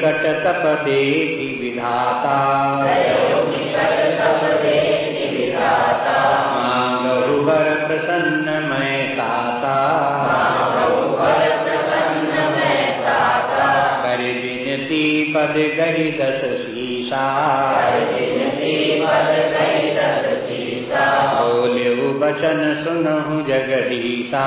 निकट तपदे की विधाता माँ प्रसन्न मैं ताता कर विनती पद गहि दस शीशा बोले वचन सुनहु जगदीशा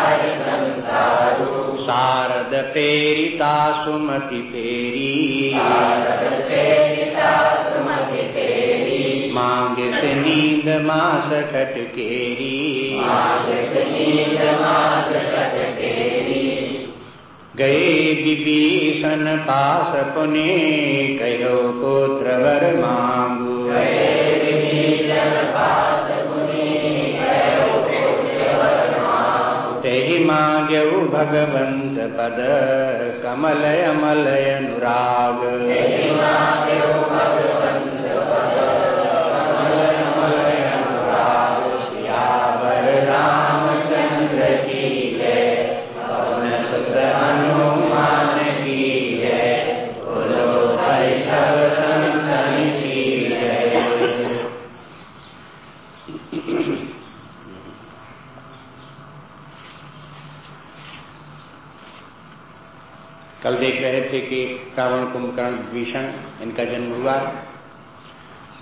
शारद पेरिता सुमति पेरी मांग से नींद मास खटकेरी गए विभीषण पास पुने कहो पुत्र वर मांगू। तेहि मांग्यऊ भगवंत कल देख रहे थे कि रावण कुंभकर्ण भीषण, इनका जन्म हुआ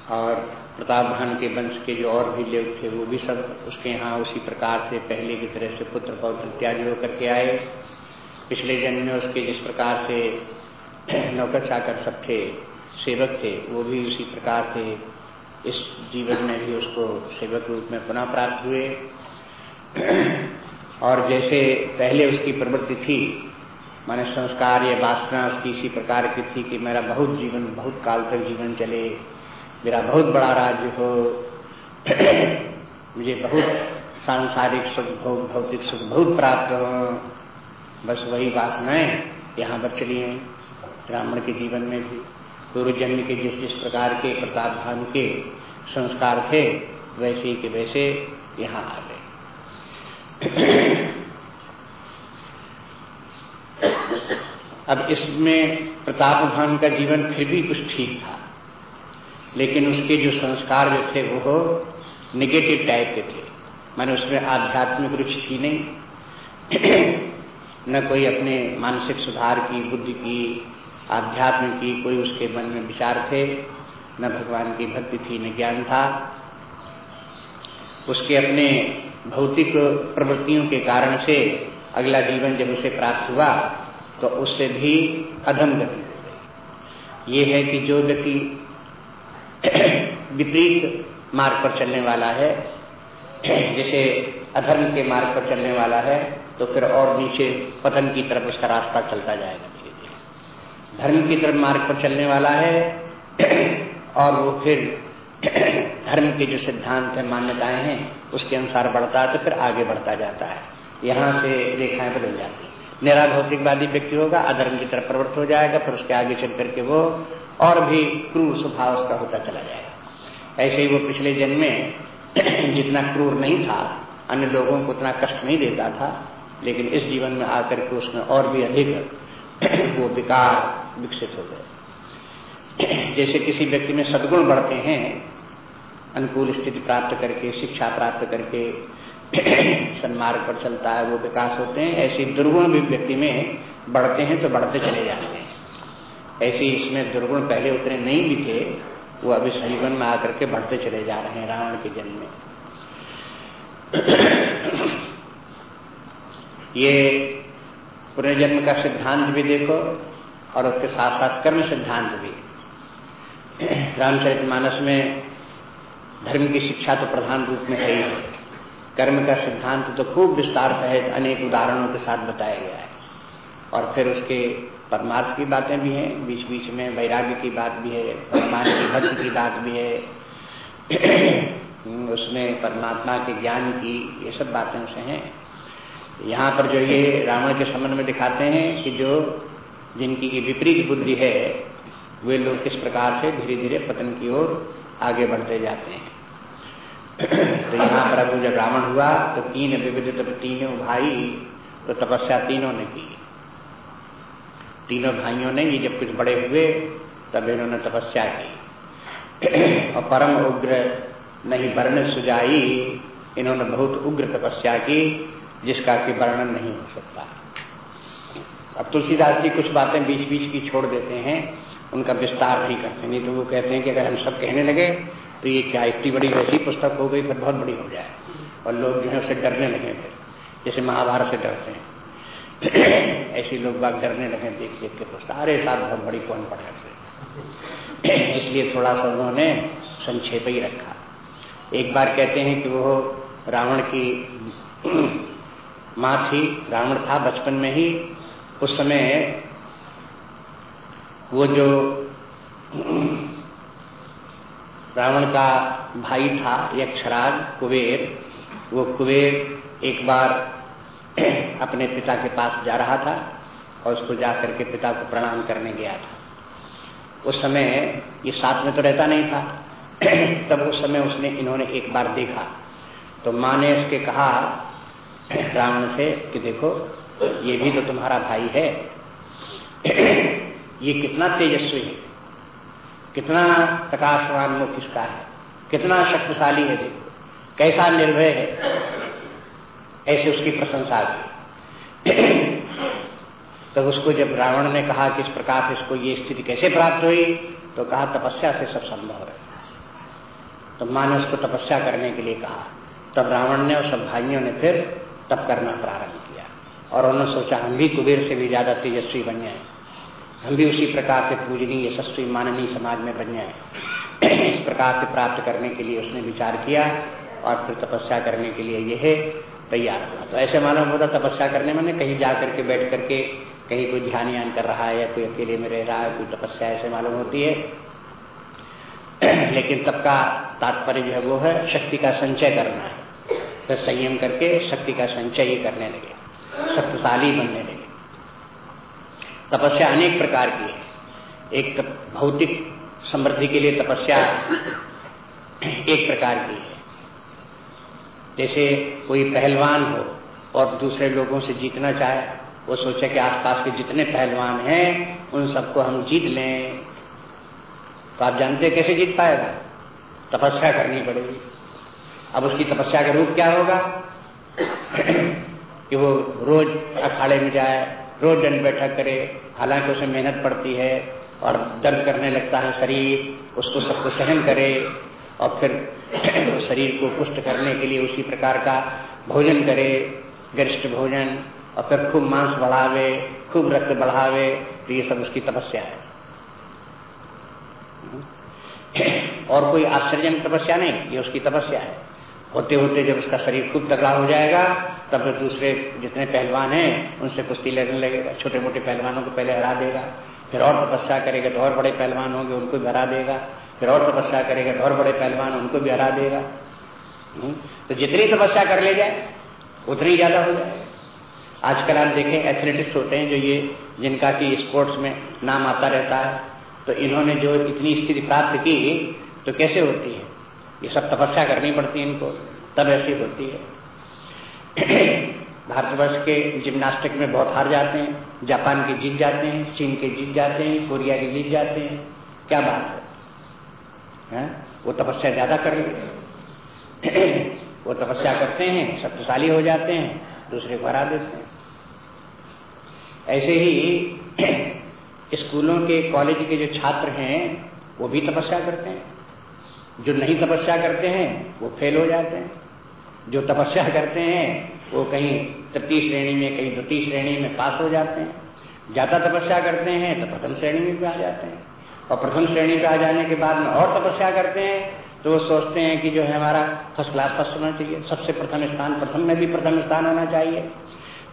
और प्रताप भान के वंश के जो और भी लोग थे, वो भी सब उसके यहाँ उसी प्रकार से पहले की तरह से पुत्र पौत्र इत्यादि होकर के आए। पिछले जन्म में उसके जिस प्रकार से नौकर चाकर सब थे, सेवक थे, वो भी उसी प्रकार से इस जीवन में भी उसको सेवक रूप में पुनः प्राप्त हुए। और जैसे पहले उसकी प्रवृत्ति थी माने संस्कार या वासना उसकी इसी प्रकार की थी कि मेरा बहुत जीवन, बहुत काल तक जीवन चले। मेरा बहुत बड़ा राज्य हो। मुझे बहुत सांसारिक सुख भोग भौतिक सुख, बहुत प्राप्त हो। बस वही वासनाएँ यहाँ पर चली हैं, ब्राह्मण के जीवन में भी। पूर्व जन्म के जिस जिस प्रकार के प्रताप भान के संस्कार थे, वैसे के वैसे यहाँ आ गए। अब इसमें प्रताप भान का जीवन फिर भी कुछ ठीक था। लेकिन उसके जो संस्कार जो थे, वो निगेटिव टाइप के थे। मैंने उसमें आध्यात्मिक रुचि थी नहीं। न कोई अपने मानसिक सुधार की, बुद्धि की, आध्यात्म की कोई उसके मन में विचार थे। न भगवान की भक्ति थी, न ज्ञान था। उसके अपने भौतिक प्रवृत्तियों के कारण से अगला जीवन जब उसे प्राप्त हुआ तो उससे भी अधम गति। ये है कि जो व्यक्ति विपरीत मार्ग पर चलने वाला है, जैसे अधर्म के मार्ग पर चलने वाला है तो फिर और नीचे पतन की तरफ़ उसका रास्ता चलता जाएगा धीरे धीरे। धर्म की तरफ़ मार्ग पर चलने वाला है, और वो फिर धर्म के जो सिद्धांत है, मान्यताएँ हैं, उसके अनुसार बढ़ता है तो फिर आगे बढ़ता जाता है। यहाँ से रेखाएँ बदल जाती निराभौतिकवादी व्यक्ति होगा, अधर्म की तरफ़ प्रवृत्त हो जाएगा, फिर उसके आगे चल करके वो और भी क्रूर स्वभाव उसका होता चला जाएगा। ऐसे ही वो पिछले जन्म में जितना क्रूर नहीं था, अन्य लोगों को उतना कष्ट नहीं देता था, लेकिन इस जीवन में आकर के उसमें और भी अधिक वो विकार विकसित हो गए। जैसे किसी व्यक्ति में सदगुण बढ़ते हैं, अनुकूल स्थिति प्राप्त करके, शिक्षा प्राप्त करके सन्मार्ग पर चलता है, वो विकास होते हैं। ऐसे दुर्गुण भी व्यक्ति में बढ़ते हैं तो बढ़ते चले जाते हैं। ऐसे इसमें दुर्गुण पहले उतने नहीं भी थे, वो अभी जीवन में आकर के बढ़ते चले जा रहे हैं रावण के जन्म में। ये पुनर्जन्म का सिद्धांत भी देखो, और उसके साथ साथ कर्म सिद्धांत भी। रामचरित मानस में धर्म की शिक्षा तो प्रधान रूप में है ही। कर्म का सिद्धांत तो खूब विस्तार सहित अनेक उदाहरणों के साथ बताया गया है। और फिर उसके परमार्थ की बातें भी हैं बीच बीच में वैराग्य की बात भी है परमात्मा की भक्ति की बात भी है। उसमें परमात्मा के ज्ञान की ये सब बातें उसे हैं। यहाँ पर जो ये रावण के संबंध में दिखाते हैं कि जो जिनकी की विपरीत बुद्धि है, वे लोग किस प्रकार से धीरे धीरे पतन की ओर आगे बढ़ते जाते हैं। तो यहाँ पर अब जब रावण हुआ तो तीन विविध तीनों भाई तो तपस्या तीनों ने की। तीनों भाइयों ने जब कुछ बड़े हुए, तब इन्होंने तपस्या की। और परम उग्र नहीं वर्ण सुजाई, इन्होंने बहुत उग्र तपस्या की, जिसका कि वर्णन नहीं हो सकता। अब तुलसीदास जी कुछ बातें बीच बीच की छोड़ देते हैं, उनका विस्तार नहीं करते, नहीं तो वो कहते हैं कि अगर हम सब कहने लगे तो ये क्या, इतनी बड़ी वैसी पुस्तक हो गई, फिर बहुत बड़ी हो जाए। और लोग जो है उससे डरने लगे फिर, जैसे महाभारत से डरते हैं। ऐसे लोग बाग डरने लगे देख देख के तो सारे साल बहुत बड़ी कौन पढ़े से इसलिए थोड़ा सा उन्होंने संक्षेप ही रखा। एक बार कहते हैं कि वो रावण की माँ थी, रावण था बचपन में ही। उस समय वो जो रावण का भाई था यक्षराज, कुबेर। वो कुबेर एक बार अपने पिता के पास जा रहा था और उसको जाकर के पिता को प्रणाम करने गया था। उस समय ये साथ में तो रहता नहीं था। तब उस समय उसने इन्होंने एक बार देखा। तो माँ ने उसके कहा, रावण से कि देखो, ये भी तो तुम्हारा भाई है। ये कितना तेजस्वी है। कितना प्रकाशवान मुख इसका है? कितना शक्तिशाली है देखो कैसा निर्भय है? ऐसे उसकी प्रशंसा की। तब उसको जब रावण ने कहा कि इस प्रकार इसको ये स्थिति कैसे प्राप्त हुई तो कहा तपस्या से सब संभव है। तो माँ ने उसको तपस्या करने के लिए कहा। तब रावण ने और सब भाइयों ने फिर तप करना प्रारंभ किया। और उन्होंने सोचा, हम भी कुबेर से भी ज़्यादा तेजस्वी बन जाए। हम भी उसी प्रकार से पूजनीय, यशस्वी, माननीय समाज में बन जाए इस प्रकार से प्राप्त करने के लिए उसने विचार किया और फिर तपस्या करने के लिए यह तैयार हुआ। तो ऐसे मालूम होता तपस्या करने में कहीं जा करके बैठ करके कहीं कोई ध्यान यान कर रहा है या कोई अकेले में रह रहा है, कोई तपस्या ऐसे मालूम होती है। लेकिन सबका तात्पर्य जो है वो है शक्ति का संचय करना। है तो संयम करके शक्ति का संचय ही करने लगे। शक्तिशाली बनने लगे। तपस्या अनेक प्रकार की है। एक भौतिक समृद्धि के लिए तपस्या एक प्रकार की है। जैसे कोई पहलवान हो और दूसरे लोगों से जीतना चाहे, वो सोचे कि आसपास के जितने पहलवान हैं, उन सबको हम जीत लें। तो आप जानते कैसे जीत पाएगा? तपस्या करनी पड़ेगी। अब उसकी तपस्या का रूप क्या होगा? कि वो रोज अखाड़े में जाए रोज दंड बैठक करे, हालाँकि उसे मेहनत पड़ती है और दर्द करने लगता है शरीर, उसको सबको सहन करे और फिर शरीर को पुष्ट करने के लिए उसी प्रकार का भोजन करे, गरिष्ठ भोजन और फिर खूब मांस बढ़ावे, खूब रक्त बढ़ावे तो ये सब उसकी तपस्या है। और कोई आश्चर्य तपस्या नहीं, ये उसकी तपस्या है। होते होते जब उसका शरीर खूब तगड़ा हो जाएगा तब तो दूसरे जितने पहलवान हैं, उनसे कुश्ती लड़ने लगेगा छोटे मोटे पहलवानों को पहले हरा देगा, फिर और तपस्या करेगा तो और बड़े पहलवान होंगे, उनको भी हरा देगा। फिर और तपस्या करेगा तो और बड़े पहलवान, उनको भी हरा देगा। हम्म? तो जितनी तपस्या कर ले जाए, उतनी ज़्यादा हो जाए। आजकल आप देखें, एथलेटिक्स होते हैं जो ये, जिनका कि स्पोर्ट्स में नाम आता रहता है। तो इन्होंने जो इतनी स्थिति प्राप्त की तो कैसे होती है? ये सब तपस्या करनी पड़ती है इनको, तब ऐसी होती है। भारतवर्ष के जिम्नास्टिक में बहुत हार जाते हैं जापान के जीत जाते हैं चीन के जीत जाते हैं कोरिया के जीत जाते हैं। क्या बात है, है? वो तपस्या ज़्यादा कर लेते वो तपस्या करते हैं शक्तिशाली हो जाते हैं दूसरे को हरा देते हैं। ऐसे ही स्कूलों के कॉलेज के जो छात्र हैं वो भी तपस्या करते हैं। जो नहीं तपस्या करते हैं वो फेल हो जाते हैं। जो तपस्या करते हैं, वो कहीं तृतीय श्रेणी में, कहीं द्वितीय श्रेणी में पास हो जाते हैं। ज़्यादा तपस्या करते हैं तो प्रथम श्रेणी में भी आ जाते हैं। और प्रथम श्रेणी पे आ जाने के बाद में और तपस्या करते हैं तो वो सोचते हैं कि जो है हमारा फ़र्स्ट क्लास फ़र्स्ट होना चाहिए। सबसे प्रथम स्थान, प्रथम में भी प्रथम स्थान होना चाहिए।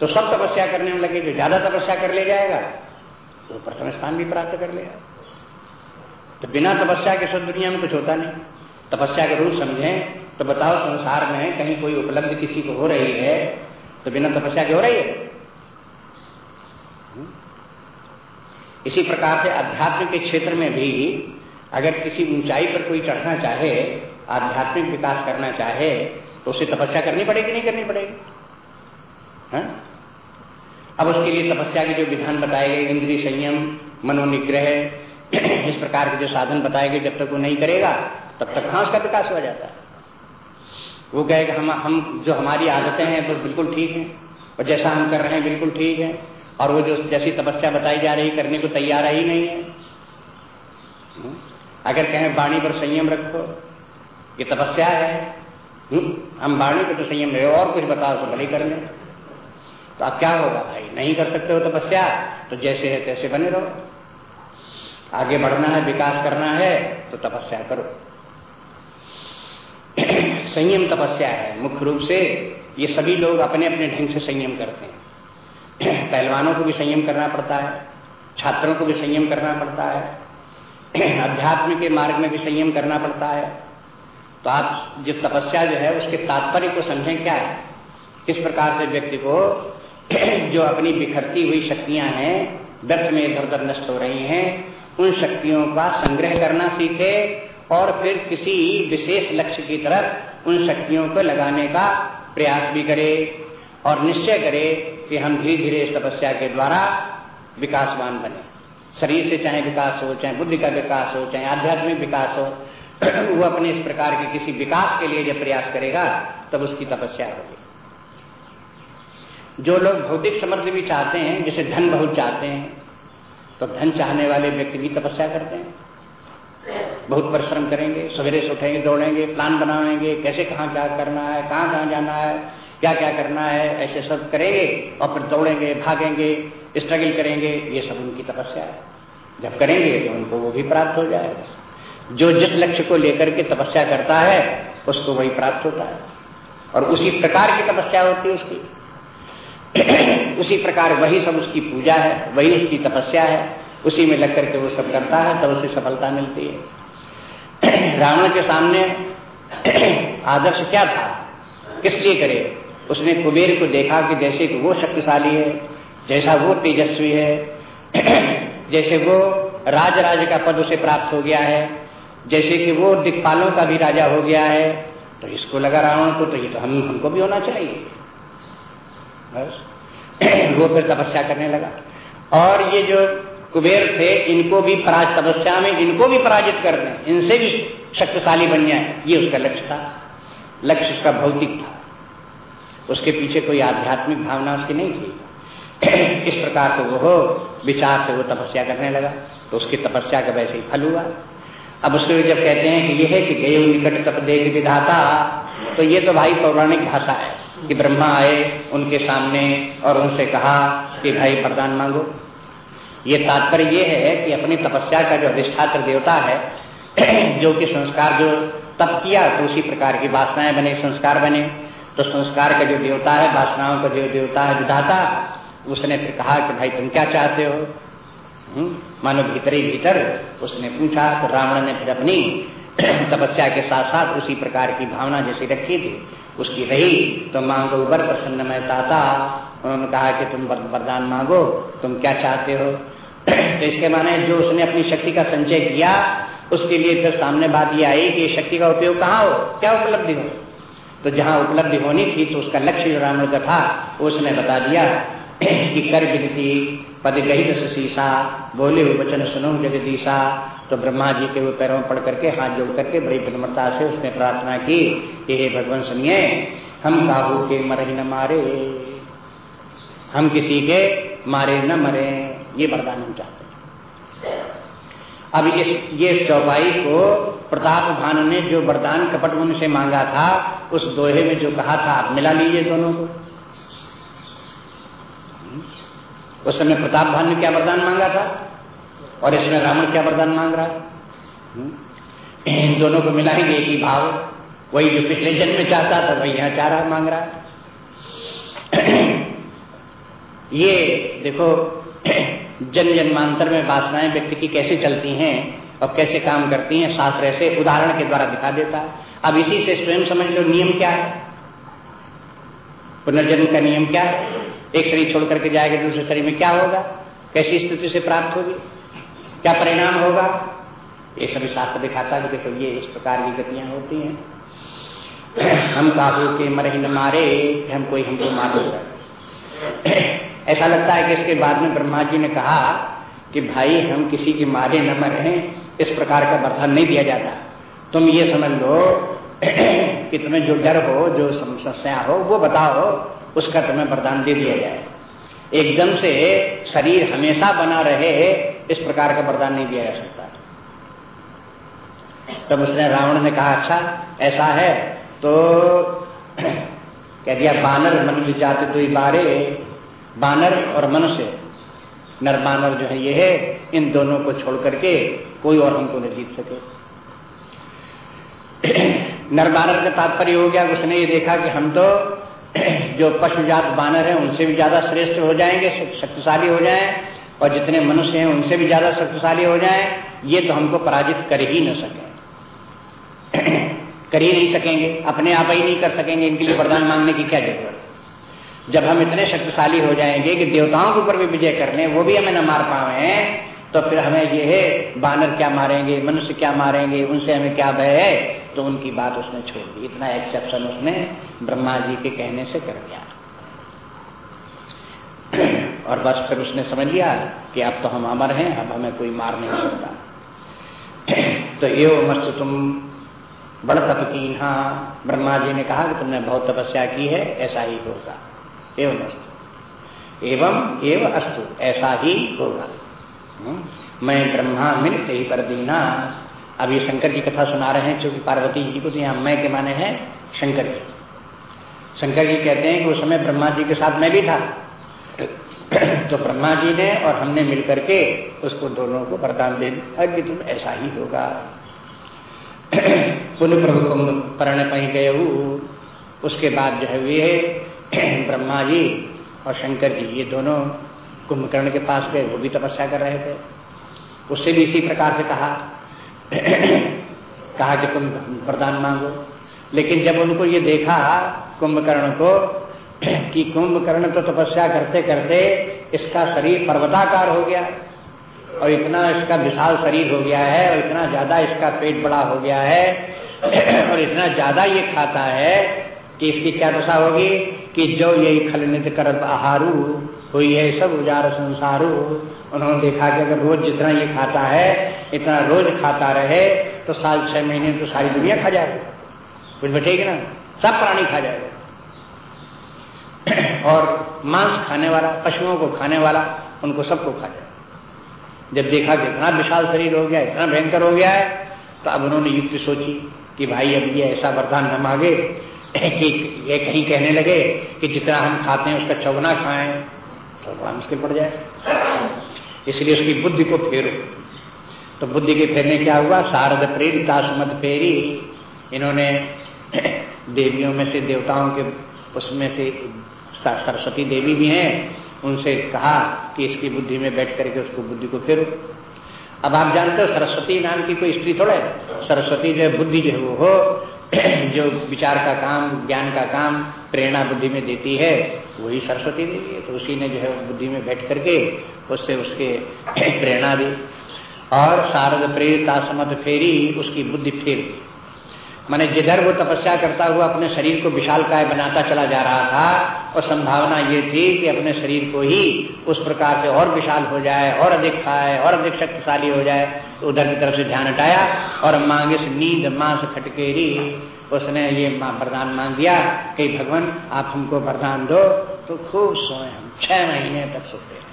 तो सब तपस्या करने में लगे, जो ज़्यादा तपस्या कर ले जाएगा तो प्रथम स्थान भी प्राप्त कर लेगा। तो बिना तपस्या के सब दुनिया में कुछ होता नहीं। तपस्या का रूप समझें तो बताओ संसार में कहीं कोई उपलब्धि किसी को हो रही है तो बिना तपस्या के हो रही है? हम्म? इसी प्रकार से अध्यात्म के क्षेत्र में भी अगर किसी ऊंचाई पर कोई चढ़ना चाहे, आध्यात्मिक विकास करना चाहे तो उसे तपस्या करनी पड़ेगी, नहीं करनी पड़ेगी? अब उसके लिए तपस्या के जो विधान बताए गए, इंद्रिय संयम, मनोनिग्रह, इस प्रकार के जो साधन बताए गए, जब तक वो नहीं करेगा तब तक कहाँ उसका विकास हो जाता है। वो कहेगा हम हम जो हमारी आदतें हैं, वो तो बिल्कुल ठीक है। और जैसा हम कर रहे हैं, बिल्कुल ठीक है। और वो जो जैसी तपस्या बताई जा रही, करने को तैयार ही नहीं है। हम्म? अगर कहें, वाणी पर संयम रखो, ये तपस्या है। हम्म? हम वाणी पर तो संयम रहे और कुछ बताओ तो भले कर लें। तो अब क्या होगा भाई? नहीं कर सकते हो तपस्या तो जैसे है तैसे बने रहो। आगे बढ़ना है, विकास करना है तो तपस्या करो। संयम तपस्या है। मुख्य रूप से ये सभी लोग अपने अपने ढंग से संयम करते हैं। पहलवानों को भी संयम करना पड़ता है, छात्रों को भी संयम करना पड़ता है, अध्यात्म के मार्ग में भी संयम करना पड़ता है। तो आप जो तपस्या जो है, उसके तात्पर्य को समझें क्या है? किस प्रकार से व्यक्ति को जो अपनी बिखरती हुई शक्तियाँ हैं, व्यर्थ में इधर उधर नष्ट हो रही हैं, उन शक्तियों का संग्रह करना सीखे और फिर किसी विशेष लक्ष्य की तरफ़ उन शक्तियों को लगाने का प्रयास भी करे और निश्चय करे कि हम धीरे धीरे इस तपस्या के द्वारा विकासवान बने। शरीर से चाहे विकास हो, चाहे बुद्धि का विकास हो, चाहे आध्यात्मिक विकास हो, वो अपने इस प्रकार के किसी विकास के लिए जब प्रयास करेगा, तब उसकी तपस्या होगी। जो लोग भौतिक समृद्धि भी चाहते हैं, जैसे धन बहुत चाहते हैं तो धन चाहने वाले व्यक्ति भी तपस्या करते हैं। बहुत परिश्रम करेंगे, सवेरे से उठेंगे, दौड़ेंगे प्लान बनाएँगे, कैसे कहाँ क्या करना है, कहाँ कहाँ जाना है, क्या क्या करना है, ऐसे सब करेंगे और फिर दौड़ेंगे, भागेंगे स्ट्रगल करेंगे, ये सब उनकी तपस्या है। जब करेंगे तो उनको वो भी प्राप्त हो जाएगा जो जिस लक्ष्य को लेकर के तपस्या करता है, उसको वही प्राप्त होता है। और उसी प्रकार की तपस्या होती है उसकी। उसी प्रकार वही सब उसकी पूजा है, वही उसकी तपस्या है। उसी में लग करके वो सब करता है, तब उसे सफलता मिलती है। रावण के सामने आदर्श क्या था? किस लिए करे? उसने कुबेर को देखा कि जैसे कि वो शक्तिशाली है, जैसा वो तेजस्वी है, जैसे वो राज राज का पद उसे प्राप्त हो गया है, जैसे कि वो दिक्पालों का भी राजा हो गया है तो इसको लगा रावण को तो ये तो हम, हमको भी होना चाहिए। बस। वो फिर तपस्या करने लगा। और ये जो कुबेर थे, इनको भी पराज तपस्या में इनको भी पराजित कर दें। इनसे भी शक्तिशाली बन जाए। ये उसका लक्ष्य था। लक्ष्य उसका भौतिक था। उसके पीछे कोई आध्यात्मिक भावना उसकी नहीं थी। इस प्रकार से वो हो, विचार से वो तपस्या करने लगा। तो उसकी तपस्या का वैसे ही फल हुआ। अब उसको जब कहते हैं कि ये है कि गए निकट तप देख विधाता तो ये तो भाई पौराणिक भाषा है कि ब्रह्मा आए उनके सामने और उनसे कहा कि भाई वरदान मांगो। ये तात्पर्य ये है कि अपनी तपस्या का जो अधिष्ठात्र देवता है जो कि संस्कार जो तप किया तो उसी प्रकार की वासनाएँ बने संस्कार बने तो संस्कार का जो देवता है वासनाओं का जो देवता है विधाता उसने फिर कहा कि भाई तुम क्या चाहते हो? हम्म, मानो भीतर ही भीतर उसने पूछा तो रावण ने फिर अपनी तपस्या के साथ साथ उसी प्रकार की भावना जैसी रखी थी। उसकी रही तो मांगो बर प्रसन्न में ताता उन्होंने कहा कि तुम वरदान मांगो तुम क्या चाहते हो? तो इसके माने जो उसने अपनी शक्ति का संचय किया, उसके लिए फिर सामने बात ये आई कि शक्ति का उपयोग कहाँ हो? क्या उपलब्धि हो? तो जहाँ उपलब्धि होनी थी तो उसका लक्ष्य जो रावण का था उसने बता दिया कि कर विधि पद गही शीशा बोले हुए वचन सुनो जगदीशा तो ब्रह्मा जी के वो पैरों पढ़ करके हाथ जोड़ करके बड़ी विनम्रता से उसने प्रार्थना की कि हे भगवान सुनिए, हम काबू के मर न मारे, हम किसी के मारे न मरे। ये वरदान हम चाहते हैं। अब इस, ये चौपाई को प्रताप भानु ने जो वरदान कपट मुनि से मांगा था, उस दोहे में जो कहा था, आप मिला लीजिए दोनों को। उस समय प्रताप भानु ने क्या वरदान मांगा था? और इसमें रावण क्या वरदान मांग रहा है? इन दोनों को मिलाएँगे एक ही भाव। वही जो पिछले जन्म में चाहता था, वही यहाँ चाह रहा मांग रहा है। ये देखो जन जन्मांतर में वासनाएँ व्यक्ति की कैसे चलती हैं और कैसे काम करती हैं, शास्त्र ऐसे उदाहरण के द्वारा दिखा देता है। अब इसी से स्वयं समझ लो, नियम क्या है? पुनर्जन्म का नियम क्या है? एक शरीर छोड़ करके जाएगा, दूसरे शरीर में क्या होगा? कैसी स्थिति से प्राप्त होगी? क्या परिणाम होगा? ये सभी शास्त्र दिखाता है देखो, ये इस प्रकार की गतियाँ होती हैं। हम काबू के मर न मारे, हम कोई हमको मार सकते। ऐसा लगता है कि इसके बाद में ब्रह्मा जी ने कहा कि भाई, हम किसी के मारे न मरे, इस प्रकार का वरदान नहीं दिया जाता। तुम ये समझ लो कि तुम्हें जो डर हो, जो समस्या हो, वो बताओ, उसका तुम्हें वरदान दे दिया जाए। एकदम से शरीर हमेशा बना रहे, इस प्रकार का वरदान नहीं दिया जा सकता। तब उसने रावण ने कहा अच्छा ऐसा है तो कह दिया, बानर मनुष्य जाते तो बारे, बानर और मनुष्य। नर बानर जो है ये है, इन दोनों को छोड़ करके कोई और हमको नहीं जीत सके। नर बानर का तात्पर्य हो गया, उसने ये देखा कि हम तो जो पशुजात बानर हैं, उनसे भी ज़्यादा श्रेष्ठ हो जाएँगे शक्तिशाली हो जाएँ, और जितने मनुष्य हैं, उनसे भी ज़्यादा शक्तिशाली हो जाएँ, ये तो हमको पराजित कर ही न सके। कर ही नहीं सकेंगे, अपने आप ही नहीं कर सकेंगे, इनके लिए वरदान मांगने की क्या ज़रूरत? जब हम इतने शक्तिशाली हो जाएँगे कि देवताओं के ऊपर भी विजय कर लें, वो भी हमें न मार पावे तो फिर हमें ये है, बानर क्या मारेंगे, मनुष्य क्या मारेंगे, उनसे हमें क्या भय है? तो उनकी बात उसने छोड़ दी। इतना एक्सेप्शन उसने ब्रह्मा जी के कहने से कर दिया। और बस फिर उसने समझ लिया कि अब तो हम अमर हैं, अब हमें कोई मार नहीं सकता। तो ये मस्त तुम बड़ तप की हाँ ब्रह्मा जी ने कहा कि तुमने बहुत तपस्या की है ऐसा ही होगा। एवं अस्तु। एवं एवं अस्तु ऐसा ही होगा। हम्म, मैं ब्रह्मा मिल से ही पर दीना अब ये शंकर की कथा सुना रहे हैं क्योंकि पार्वती जी को तो यहाँ मैं के माने हैं शंकर जी। शंकर जी कहते हैं कि उस समय ब्रह्मा जी के साथ मैं भी था। तो ब्रह्मा जी ने और हमने मिलकर के उसको दोनों को वरदान दे दिया कि तुम ऐसा ही होगा। पुण्य प्रभु कुंभ परण पही गए उसके बाद जो है वे ब्रह्मा जी और शंकर जी, ये दोनों कुंभकर्ण के पास गए, वो भी तपस्या कर रहे थे। उससे भी इसी प्रकार से कहा कहा कि तुम वरदान मांगो। लेकिन जब उनको ये देखा कुंभकर्ण को, कि कुंभकर्ण तो तपस्या करते करते इसका शरीर पर्वताकार हो गया और इतना इसका विशाल शरीर हो गया है और इतना ज़्यादा इसका पेट बड़ा हो गया है और इतना ज़्यादा ये खाता है कि इसकी क्या दशा होगी कि जो ये खलनित कर आहारू हुई है सब उजार संसारू। उन्होंने देखा कि अगर रोज जितना ये खाता है, इतना रोज खाता रहे तो साल छह महीने तो सारी दुनिया खा जाएगा। कुछ बचेगी ना? सब प्राणी खा जाएगा। और मांस खाने वाला, पशुओं को खाने वाला, उनको सबको खा जाए जब देखा कि इतना विशाल शरीर हो गया, इतना भयंकर हो गया है तो अब उन्होंने युक्ति सोची कि भाई अब ये ऐसा वरदान न मांगे। कि ये कहीं कहने लगे कि जितना हम खाते हैं उसका चौगना खाएँ तो बड़ा मुश्किल पड़ जाए। इसलिए उसकी बुद्धि को फेरो। तो बुद्धि के फेरने क्या हुआ? शारद प्रेरिता सुमत फेरी इन्होंने देवियों में से, देवताओं के उसमें से सरस्वती देवी भी हैं। उनसे कहा कि इसकी बुद्धि में बैठ करके उसको बुद्धि को फिर। अब आप जानते हो, सरस्वती नाम की कोई स्त्री थोड़ा? सरस्वती जो बुद्धि जो है, वो हो। जो विचार का काम, ज्ञान का काम, प्रेरणा बुद्धि में देती है, वही सरस्वती देवी है। तो उसी ने जो है बुद्धि में बैठ करके उससे उसके प्रेरणा दी। और शारद प्रेरिता समत फेरी, उसकी बुद्धि फेर मैंने जिधर वो तपस्या करता हुआ अपने शरीर को विशाल काय बनाता चला जा रहा था और संभावना ये थी कि अपने शरीर को ही उस प्रकार से और विशाल हो जाए, और अधिक खाए, और अधिक शक्तिशाली हो जाए तो उधर की तरफ़ से ध्यान हटाया और मांगे से नींद, मांस खटकेरी, उसने ये वरदान मांग दिया कि भगवान, आप हमको वरदान दो। तो खूब सोए हम। छह महीने तक सोते रहे।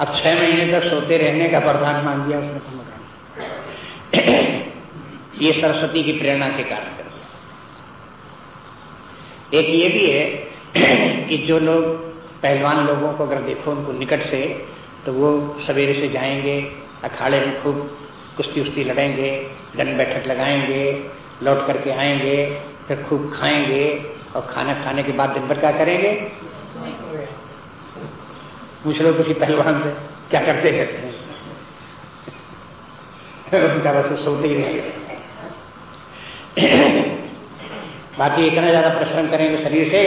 अब छह महीने तक सोते रहने का वरदान मांग दिया उसने कुंभकर्ण ये सरस्वती की प्रेरणा के कारण एक ये भी है कि जो लोग पहलवान लोगों को अगर देखो उनको निकट से तो वो सवेरे से जाएँगे, अखाड़े में खूब कुश्ती उश्ती लड़ेंगे, दंड बैठक लगाएँगे, लौट करके आएँगे, फिर खूब खाएँगे और खाना खाने के बाद दिन भर क्या करेंगे? पूछ लो किसी पहलवान से, क्या करते रहते हैं? उनका बस सोते ही रहेंगे। बाकी इतना ज़्यादा परिश्रम करेंगे शरीर से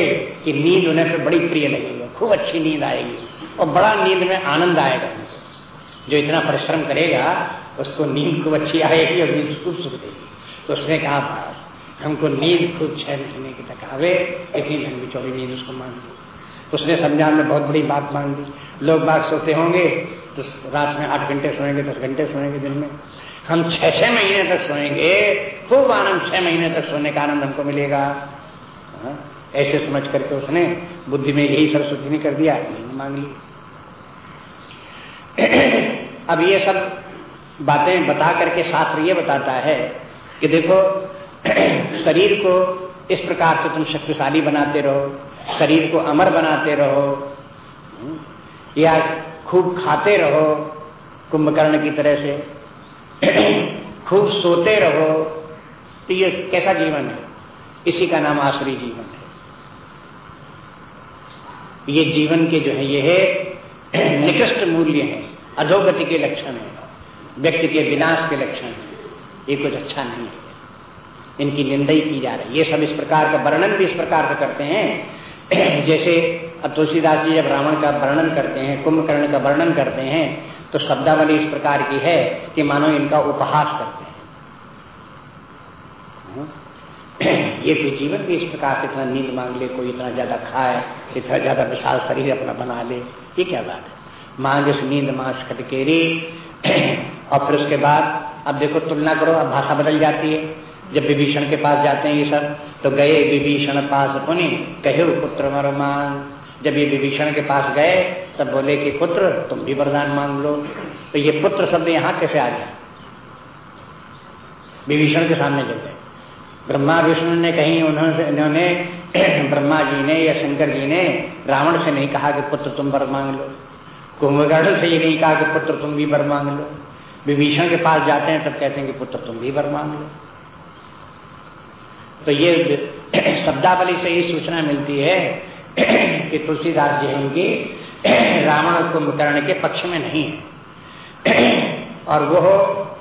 कि नींद उन्हें फिर बड़ी प्रिय लगेगी, खूब अच्छी नींद आएगी और बड़ा नींद में आनंद आएगा। जो इतना परिश्रम करेगा, उसको नींद खूब अच्छी आएगी और नींद खूब सुख देगी। तो उसने कहा, बस, हमको नींद खूब छह महीने की तक आवे इतनी लंबी चौड़ी नींद उसको मांग दी उसने समझा में बहुत बड़ी बात मांग दी लोग बात सोते होंगे तो रात में आठ घंटे सोएँगे, दस घंटे सोएँगे दिन में। हम छह छह महीने तक सोएँगे, खूब आनंद छह महीने तक सोने का आनंद हमको मिलेगा हाँ? ऐसे समझ करके उसने बुद्धि में यही सरस्वती ने कर दिया मांग ली अब ये सब बातें बता करके शास्त्र ये बताता है कि देखो, शरीर को इस प्रकार से तुम शक्तिशाली बनाते रहो, शरीर को अमर बनाते रहो या खूब खाते रहो, कुंभकर्ण की तरह से खूब सोते रहो तो ये कैसा जीवन है? इसी का नाम आसुरी जीवन है। ये जीवन के जो है, ये है, निकृष्ट मूल्य है, अधोगति के लक्षण है, व्यक्ति के विनाश के लक्षण है। ये कुछ अच्छा नहीं है। इनकी निंदा ही की जा रही है। ये सब इस प्रकार का वर्णन भी इस प्रकार से करते हैं। जैसे अब तुलसीदास जी जब रावण का वर्णन करते हैं, कुंभकर्ण का वर्णन करते हैं तो शब्दावली इस प्रकार की है कि मानो इनका उपहास करते हैं। हम्म। ये कोई जीवन भी इस प्रकार से इतना नींद मांग ले, कोई इतना ज़्यादा खाए, इतना ज़्यादा विशाल शरीर अपना बना ले, ये क्या बात है? मांग इस नींद मांस खटकेरी, और फिर उसके बाद, अब देखो तुलना करो, अब भाषा बदल जाती है। जब विभीषण के पास जाते हैं ये सब तो गए विभीषण पास पुनि कहे पुत्र मर मांग। जब ये विभीषण के पास गए, तब बोले कि पुत्र, तुम भी वरदान मांग लो। तो ये पुत्र शब्द यहाँ कैसे आ गया विभीषण के सामने जब गए। ब्रह्मा विष्णु ने कहीं उन्होंने इन्होंने ब्रह्मा जी ने या शंकर जी ने रावण से नहीं कहा कि पुत्र तुम वर मांग लो। कुंभकर्ण से ये नहीं कहा कि पुत्र तुम भी वर मांग लो। विभीषण के पास जाते हैं, तब कहते हैं कि पुत्र तुम भी वर मांग लो। तो ये शब्दावली से ही सूचना मिलती है कि तुलसीदास जी उनकी रावण कुंभकर्ण के पक्ष में नहीं है। और वो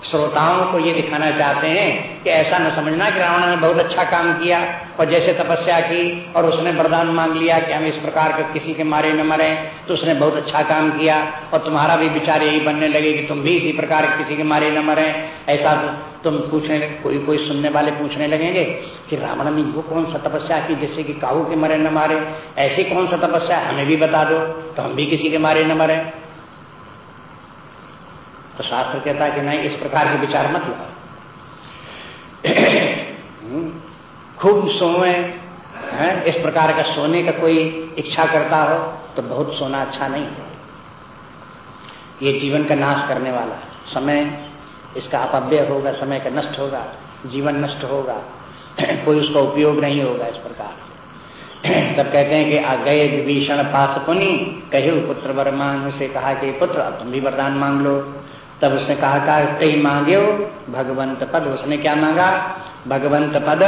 श्रोताओं को ये दिखाना चाहते हैं कि ऐसा न समझना कि रावण ने बहुत अच्छा काम किया और जैसे तपस्या की और उसने वरदान मांग लिया कि हम इस प्रकार के किसी के मारे न मरे तो उसने बहुत अच्छा काम किया और तुम्हारा भी विचार यही बनने लगे कि तुम भी इसी प्रकार के किसी के मारे न मरे। ऐसा तुम पूछने कोई कोई सुनने वाले पूछने लगेंगे कि रावण ने वो कौन सा तपस्या की जैसे कि काहू के मरे न मारे? ऐसी कौन सा तपस्या? हमें भी बता दो तो हम भी किसी के मारे न मरे। तो शास्त्र कहता है कि नहीं इस प्रकार के विचार मत लाओ। हम्म, खूब सोए है इस प्रकार का सोने का कोई इच्छा करता हो तो बहुत सोना अच्छा नहीं है। ये जीवन का नाश करने वाला समय इसका अपव्यय होगा समय का नष्ट होगा जीवन नष्ट होगा। कोई उसका उपयोग नहीं होगा इस प्रकार तब कहते हैं कि आ गए विभीषण पास पुनि कहे पुत्र वरमान से कहा कि पुत्र अब तुम भी वरदान मांग लो। तब उसने कहा का कई मांगे हो, भगवंत पद। उसने क्या मांगा? भगवंत पद,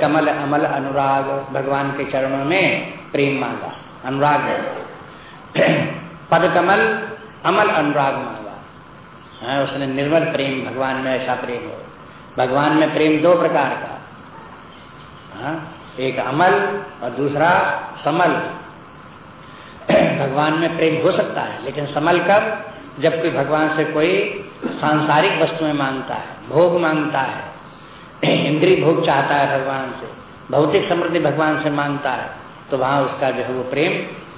कमल, अमल, अनुराग। भगवान के चरणों में प्रेम मांगा, अनुराग पद कमल, अमल, अनुराग मांगा। है, उसने निर्मल प्रेम, भगवान में ऐसा प्रेम हो। भगवान में प्रेम दो प्रकार का। हा? एक अमल और दूसरा समल। भगवान में प्रेम हो सकता है, लेकिन समल कब? जब कोई भगवान से कोई सांसारिक वस्तुएँ माँगता है, भोग माँगता है, इंद्रिय भोग चाहता है भगवान से, भौतिक समृद्धि भगवान से माँगता है तो वहाँ उसका जो है वो प्रेम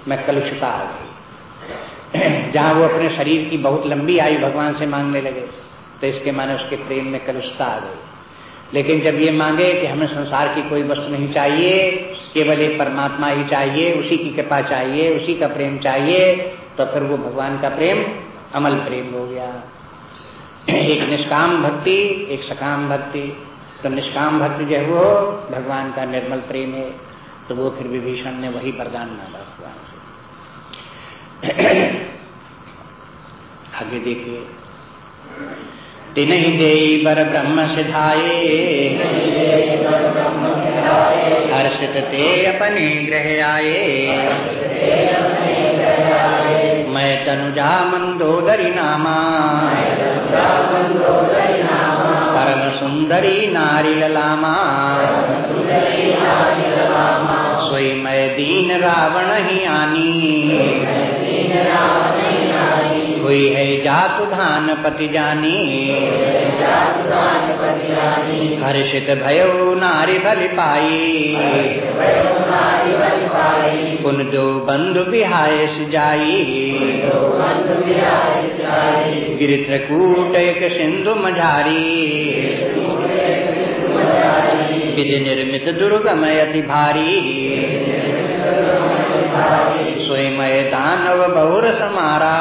में कलुषता आ गई। जहाँ वो अपने शरीर की बहुत लंबी आयु भगवान से मांगने लगे तो इसके माने उसके प्रेम में कलुषता आ गई। लेकिन जब ये मांगे कि हमें संसार की कोई वस्तु नहीं चाहिए, केवल एक परमात्मा ही चाहिए, उसी की कृपा चाहिए, उसी का प्रेम चाहिए तो फिर वो भगवान का प्रेम अमल प्रेम हो गया। एक निष्काम भक्ति, एक सकाम भक्ति। तो निष्काम भक्ति जो वो भगवान का निर्मल प्रेम है तो वो फिर विभीषण ने वही वरदान मांगा भगवान से। आगे देखिए। तीन ही दे बर ब्रह्म सिधाए हर्षित ते अपने ग्रह आए मैं तनुजा मंदोदरी नामा परम सुंदरी नारी ललामा सोई मैं दीन रावण ही आनी हुई है जातु धान पति जानी हर्षित भयो नारी बलि पाई पुन जो बंधु बिहाय जाई गिरित्रकूट एक सिंधु मझारी विधि निर्मित दुर्गम अति भारी स्वयं दानव बहुर समारा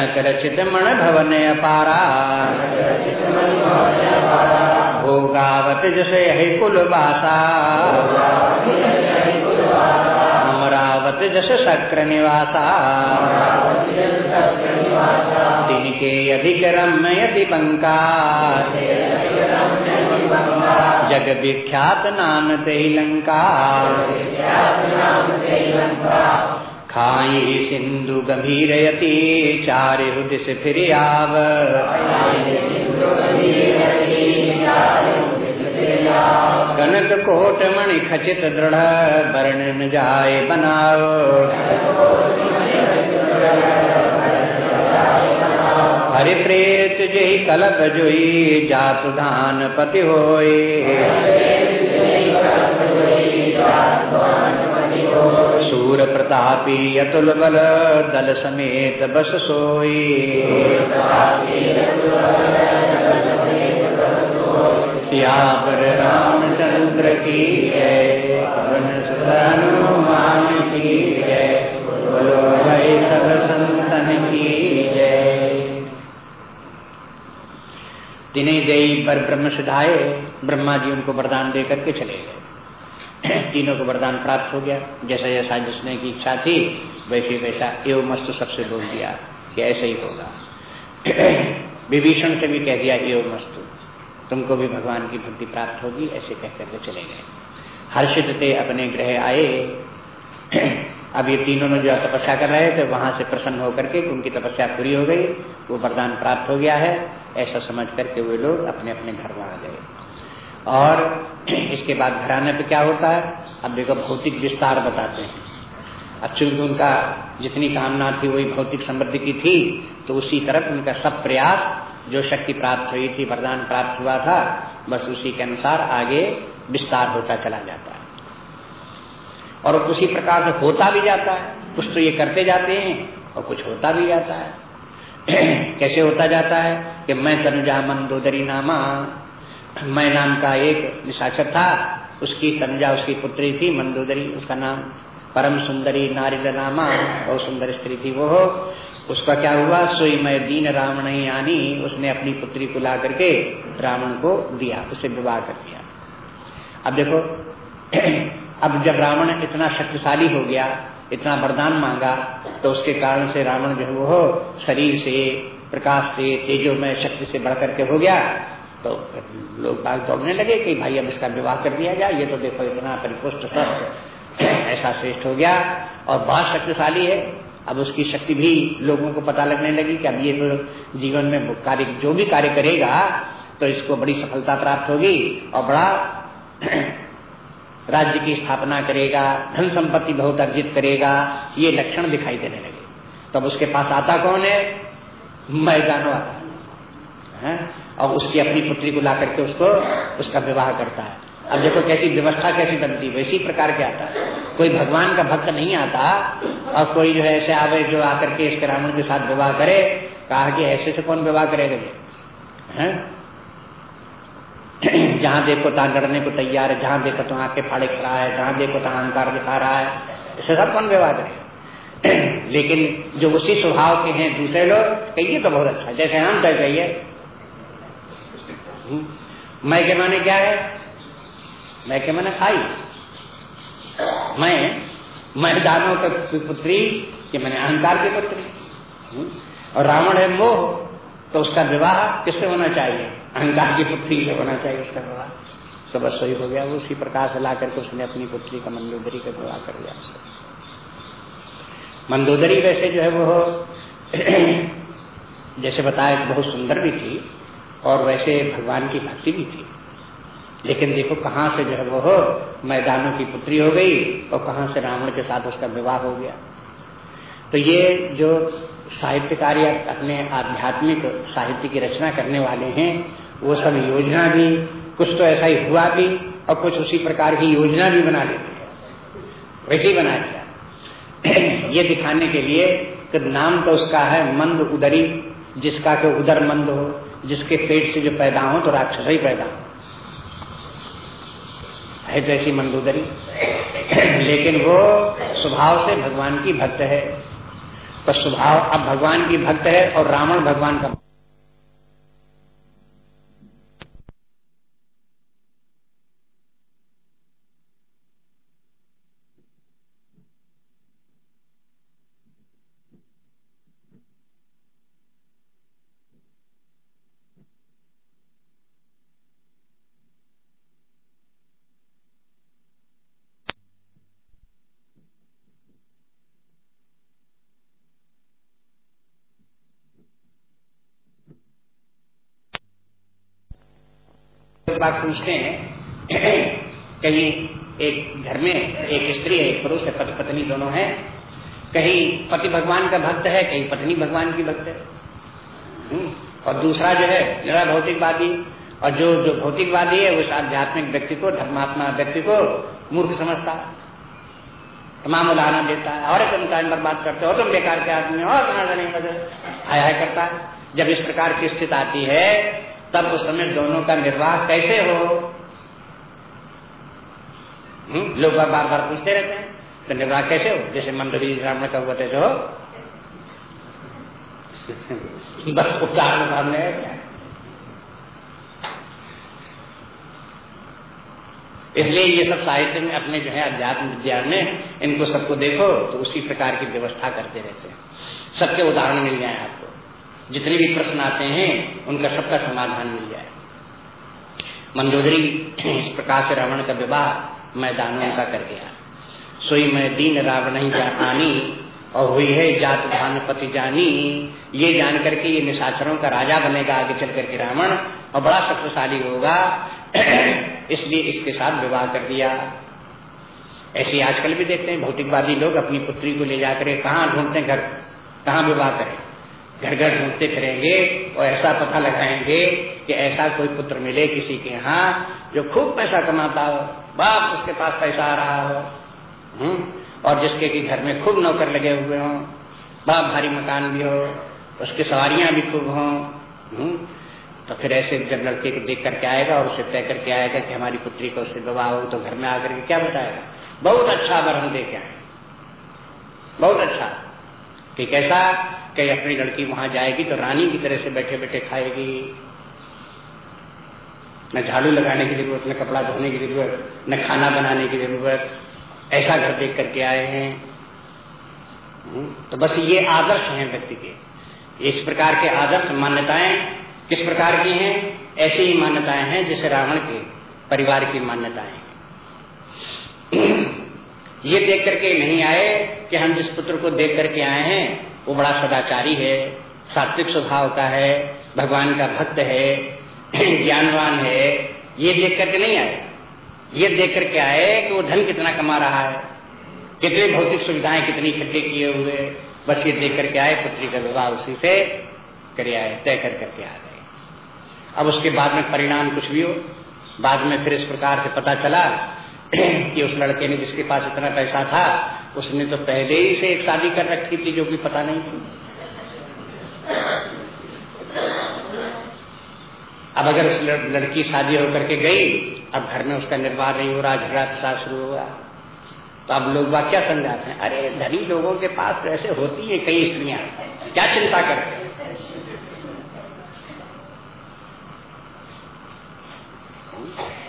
रचित मण भवन अपारा। भोगावत जसे है कुल बासा अमरावत जस शक्र निवासा तिनके अधिक रम्यति बंका जग विख्यात नाम ते लंका खाई सिंधु गंभीरयति चारिहु दिश फिर आव। कनक कोट मणि खचित दृढ़ वर्ण जाय बनाओ हरि प्रेत जही कलप जोई, जात धान पति होए सूर प्रतापी अतुल बल दल समेत बस सोई। सियावर रामचंद्र की जय हनुमान की जय, बोलो देई पर ब्रह्म सिधाए ब्रह्मा जी उनको वरदान दे करके चले गए। तीनों को वरदान प्राप्त हो गया। जैसा जैसा जिसने की इच्छा थी, वैसे वैसा एवं मस्त सबसे बोल दिया कि ऐसे ही होगा। विभीषण से भी कह दिया, एवं मस्तु। तुमको भी भगवान की भक्ति प्राप्त होगी, ऐसे कह करके चले गए। हर्षित थे अपने ग्रह आए। अब ये तीनों ने जो तपस्या कर रहे थे, वहाँ से प्रसन्न होकर के उनकी तपस्या पूरी हो गई। वो वरदान प्राप्त हो गया है। ऐसा समझ करके वे लोग अपने अपने घर आ गए। और इसके बाद घर आने पर क्या होता है? अब देखो, भौतिक विस्तार बताते हैं। अब चूँकि उनका जितनी कामना थी, वही भौतिक समृद्धि की थी तो उसी तरफ़ उनका सब प्रयास, जो शक्ति प्राप्त हुई थी, वरदान प्राप्त हुआ था, बस उसी के अनुसार आगे विस्तार होता चला जाता है। और उसी प्रकार से होता भी जाता है। कुछ तो ये करते जाते हैं, और कुछ होता भी जाता है। कैसे होता जाता है कि मैं तनुजा मंदोदरी नामा मैं नाम का एक निशाचर था। उसकी तनुजा, उसकी पुत्री थी मंदोदरी, उसका नाम परम सुंदरी नारी नामा बहुत सुंदर स्त्री थी वो। हो उसका क्या हुआ? सोई मैं दीन रावण ही आनी उसने अपनी पुत्री को ला करके रावण को दिया, उसे विवाह कर दिया। अब देखो, अब जब रावण इतना शक्तिशाली हो गया, इतना वरदान मांगा तो उसके कारण से रावण जो वो शरीर से, प्रकाश से, तेजो में शक्ति से बढ़ करके हो गया। तो लोग बाग दौड़ने लगे कि भाई अब इसका विवाह कर दिया जाए, ये तो देखो इतना परिपुष्ट ऐसा श्रेष्ठ हो गया और बहुत शक्तिशाली है। अब उसकी शक्ति भी लोगों को पता लगने लगी कि अब ये तो जीवन में कार्य, जो भी कार्य करेगा तो इसको बड़ी सफलता प्राप्त होगी और बड़ा राज्य की स्थापना करेगा, धन संपत्ति बहुत अर्जित करेगा, ये लक्षण दिखाई देने लगे। तब उसके पास आता कौन है? मैदानों आता और उसकी अपनी पुत्री को ला करके उसको, उसका विवाह करता है। अब देखो कैसी व्यवस्था कैसी बनती वैसी प्रकार के आता है। कोई भगवान का भक्त नहीं आता और कोई जो है ऐसे आवे जो आकर के इसके रावण के साथ विवाह करे, कहा कि ऐसे से कौन विवाह करेगा है? जहाँ देखो तहां लड़ने को तैयार है, जहाँ देखो तो आँखें फाड़े खड़ा है, जहाँ देखो तो अहंकार दिखा रहा है इसे सब कौन व्यवहार करे? लेकिन जो उसी स्वभाव के हैं दूसरे लोग, कहिए तो बहुत अच्छा जैसे हम तय कहिए। मैं के माने क्या है? मैं के माने खाई मैं मैं दानों की पुत्री कि मैंने अहंकार की पुत्री। हम्म। और रावण है मोह तो उसका विवाह किससे होना चाहिए? अहंकार की पुत्री से होना चाहिए उसका विवाह। तो बस सही हो गया, वो उसी प्रकार से ला करके उसने अपनी पुत्री का मंदोदरी का विवाह कर लिया। मंदोदरी वैसे जो है वो जैसे बताया बहुत सुंदर भी थी और वैसे भगवान की भक्ति भी थी। लेकिन देखो कहाँ से जो है वो मैदानों की पुत्री हो गई और कहाँ से रावण के साथ उसका विवाह हो गया। तो ये जो साहित्यकार या अपने आध्यात्मिक साहित्य की रचना करने वाले हैं, वो सब योजना भी, कुछ तो ऐसा ही हुआ भी और कुछ उसी प्रकार की योजना भी बना लेते हैं। वैसे ही बना दिया ये दिखाने के लिए कि नाम तो उसका है मंद उदरी, जिसका के उदर मंद हो। जिसके पेट से जो पैदा हो तो राक्षस ही पैदा हो। है जैसी मंदोदरी। लेकिन वो स्वभाव से भगवान की भक्त है। पर स्वभाव, अब भगवान की भक्त है और रावण भगवान का बात पूछते हैं। कहीं एक घर में एक स्त्री है एक पुरुष है पति पत्नी दोनों है। कहीं पति भगवान का भक्त है कहीं पत्नी भगवान की भक्त है। हम्म, और दूसरा जो है जरा भौतिकवादी और जो जो भौतिकवादी है उस आध्यात्मिक व्यक्ति को धर्मात्मा व्यक्ति को मूर्ख समझता तमाम उदाहरण देता है। और तुम टाइम बात करते हो तुम बेकार के आदमी और तुम्हारा नहीं मदद आया करता है। जब इस प्रकार की स्थिति आती है तब उस समय दोनों का निर्वाह कैसे हो? हम्म? लोग बार बार पूछते रहते हैं तो निर्वाह कैसे हो? जैसे मंडली ब्राह्मण का थे तो बस उपचार सामने इसलिए ये सब साहित्य में अपने जो है अध्यात्म विद्या में इनको सबको देखो तो उसी प्रकार की व्यवस्था करते रहते हैं। सबके उदाहरण मिल जाए आपको। जितने भी प्रश्न आते हैं, उनका सबका समाधान मिल जाए। मंदोदरी इस प्रकार से रावण का विवाह मैदानों का कर गया। सोई मैं दीन रावण ही जानी और हुई है जात धान पति जानी। ये जान करके ये निशाचरों का राजा बनेगा आगे चल करके रावण, और बड़ा शक्तिशाली होगा। इसलिए इसके साथ विवाह कर दिया। ऐसे आजकल भी देखते हैं, भौतिकवादी लोग अपनी पुत्री को ले जाकर कहाँ ढूंढते घर, कहाँ विवाह करें। घर घर ढूंढते फिरेंगे और ऐसा पता लगाएँगे कि ऐसा कोई पुत्र मिले किसी के यहाँ जो खूब पैसा कमाता हो, बाप उसके पास पैसा आ रहा हो हम्म और जिसके कि घर में खूब नौकर लगे हुए हों, बाप भारी मकान भी हो, उसकी सवारियाँ भी खूब हों हम्म तो फिर ऐसे जब लड़के को देख करके आएगा और उसे तय करके आएगा कि हमारी पुत्री का उससे विवाह हो तो घर में आकर के क्या बताएगा? बहुत अच्छा अगर हम देखे आए। बहुत अच्छा। कि कैसा? कहीं अपनी लड़की वहाँ जाएगी तो रानी की तरह से बैठे बैठे खाएगी। न झाड़ू लगाने की ज़रूरत न कपड़ा धोने की ज़रूरत न खाना बनाने की ज़रूरत ऐसा घर देख करके आए हैं। हम्म, तो बस ये आदर्श हैं व्यक्ति के। इस प्रकार के आदर्श मान्यताएँ किस प्रकार की हैं? ऐसी ही मान्यताएँ हैं जैसे रावण के परिवार की मान्यताएँ ये देख करके नहीं आए कि हम जिस पुत्र को देख करके आए हैं वो बड़ा सदाचारी है, सात्विक स्वभाव का है, भगवान का भक्त है, ज्ञानवान है। ये देख करके नहीं आए। ये देख करके आए कि वो धन कितना कमा रहा है। कितनी भौतिक सुविधाएँ कितनी इकट्ठे किए हुए। बस ये देख करके आए, पुत्री का विवाह उसी से कर आए, तय कर करके आ गए। अब उसके बाद में परिणाम कुछ भी हो, बाद में फिर इस प्रकार से पता चला कि उस लड़के ने जिसके पास इतना पैसा था उसने तो पहले ही से एक शादी कर रखी थी जो कि पता नहीं थी अब अगर उस लड़की शादी होकर के गई, अब घर में उसका निर्वाह नहीं हो रहा, झगड़ा फसाद शुरू हुआ तो अब लोग बात क्या समझाते हैं? अरे, धनी लोगों के पास तो ऐसे होती है कई स्त्रियाँ। क्या चिंता करते अब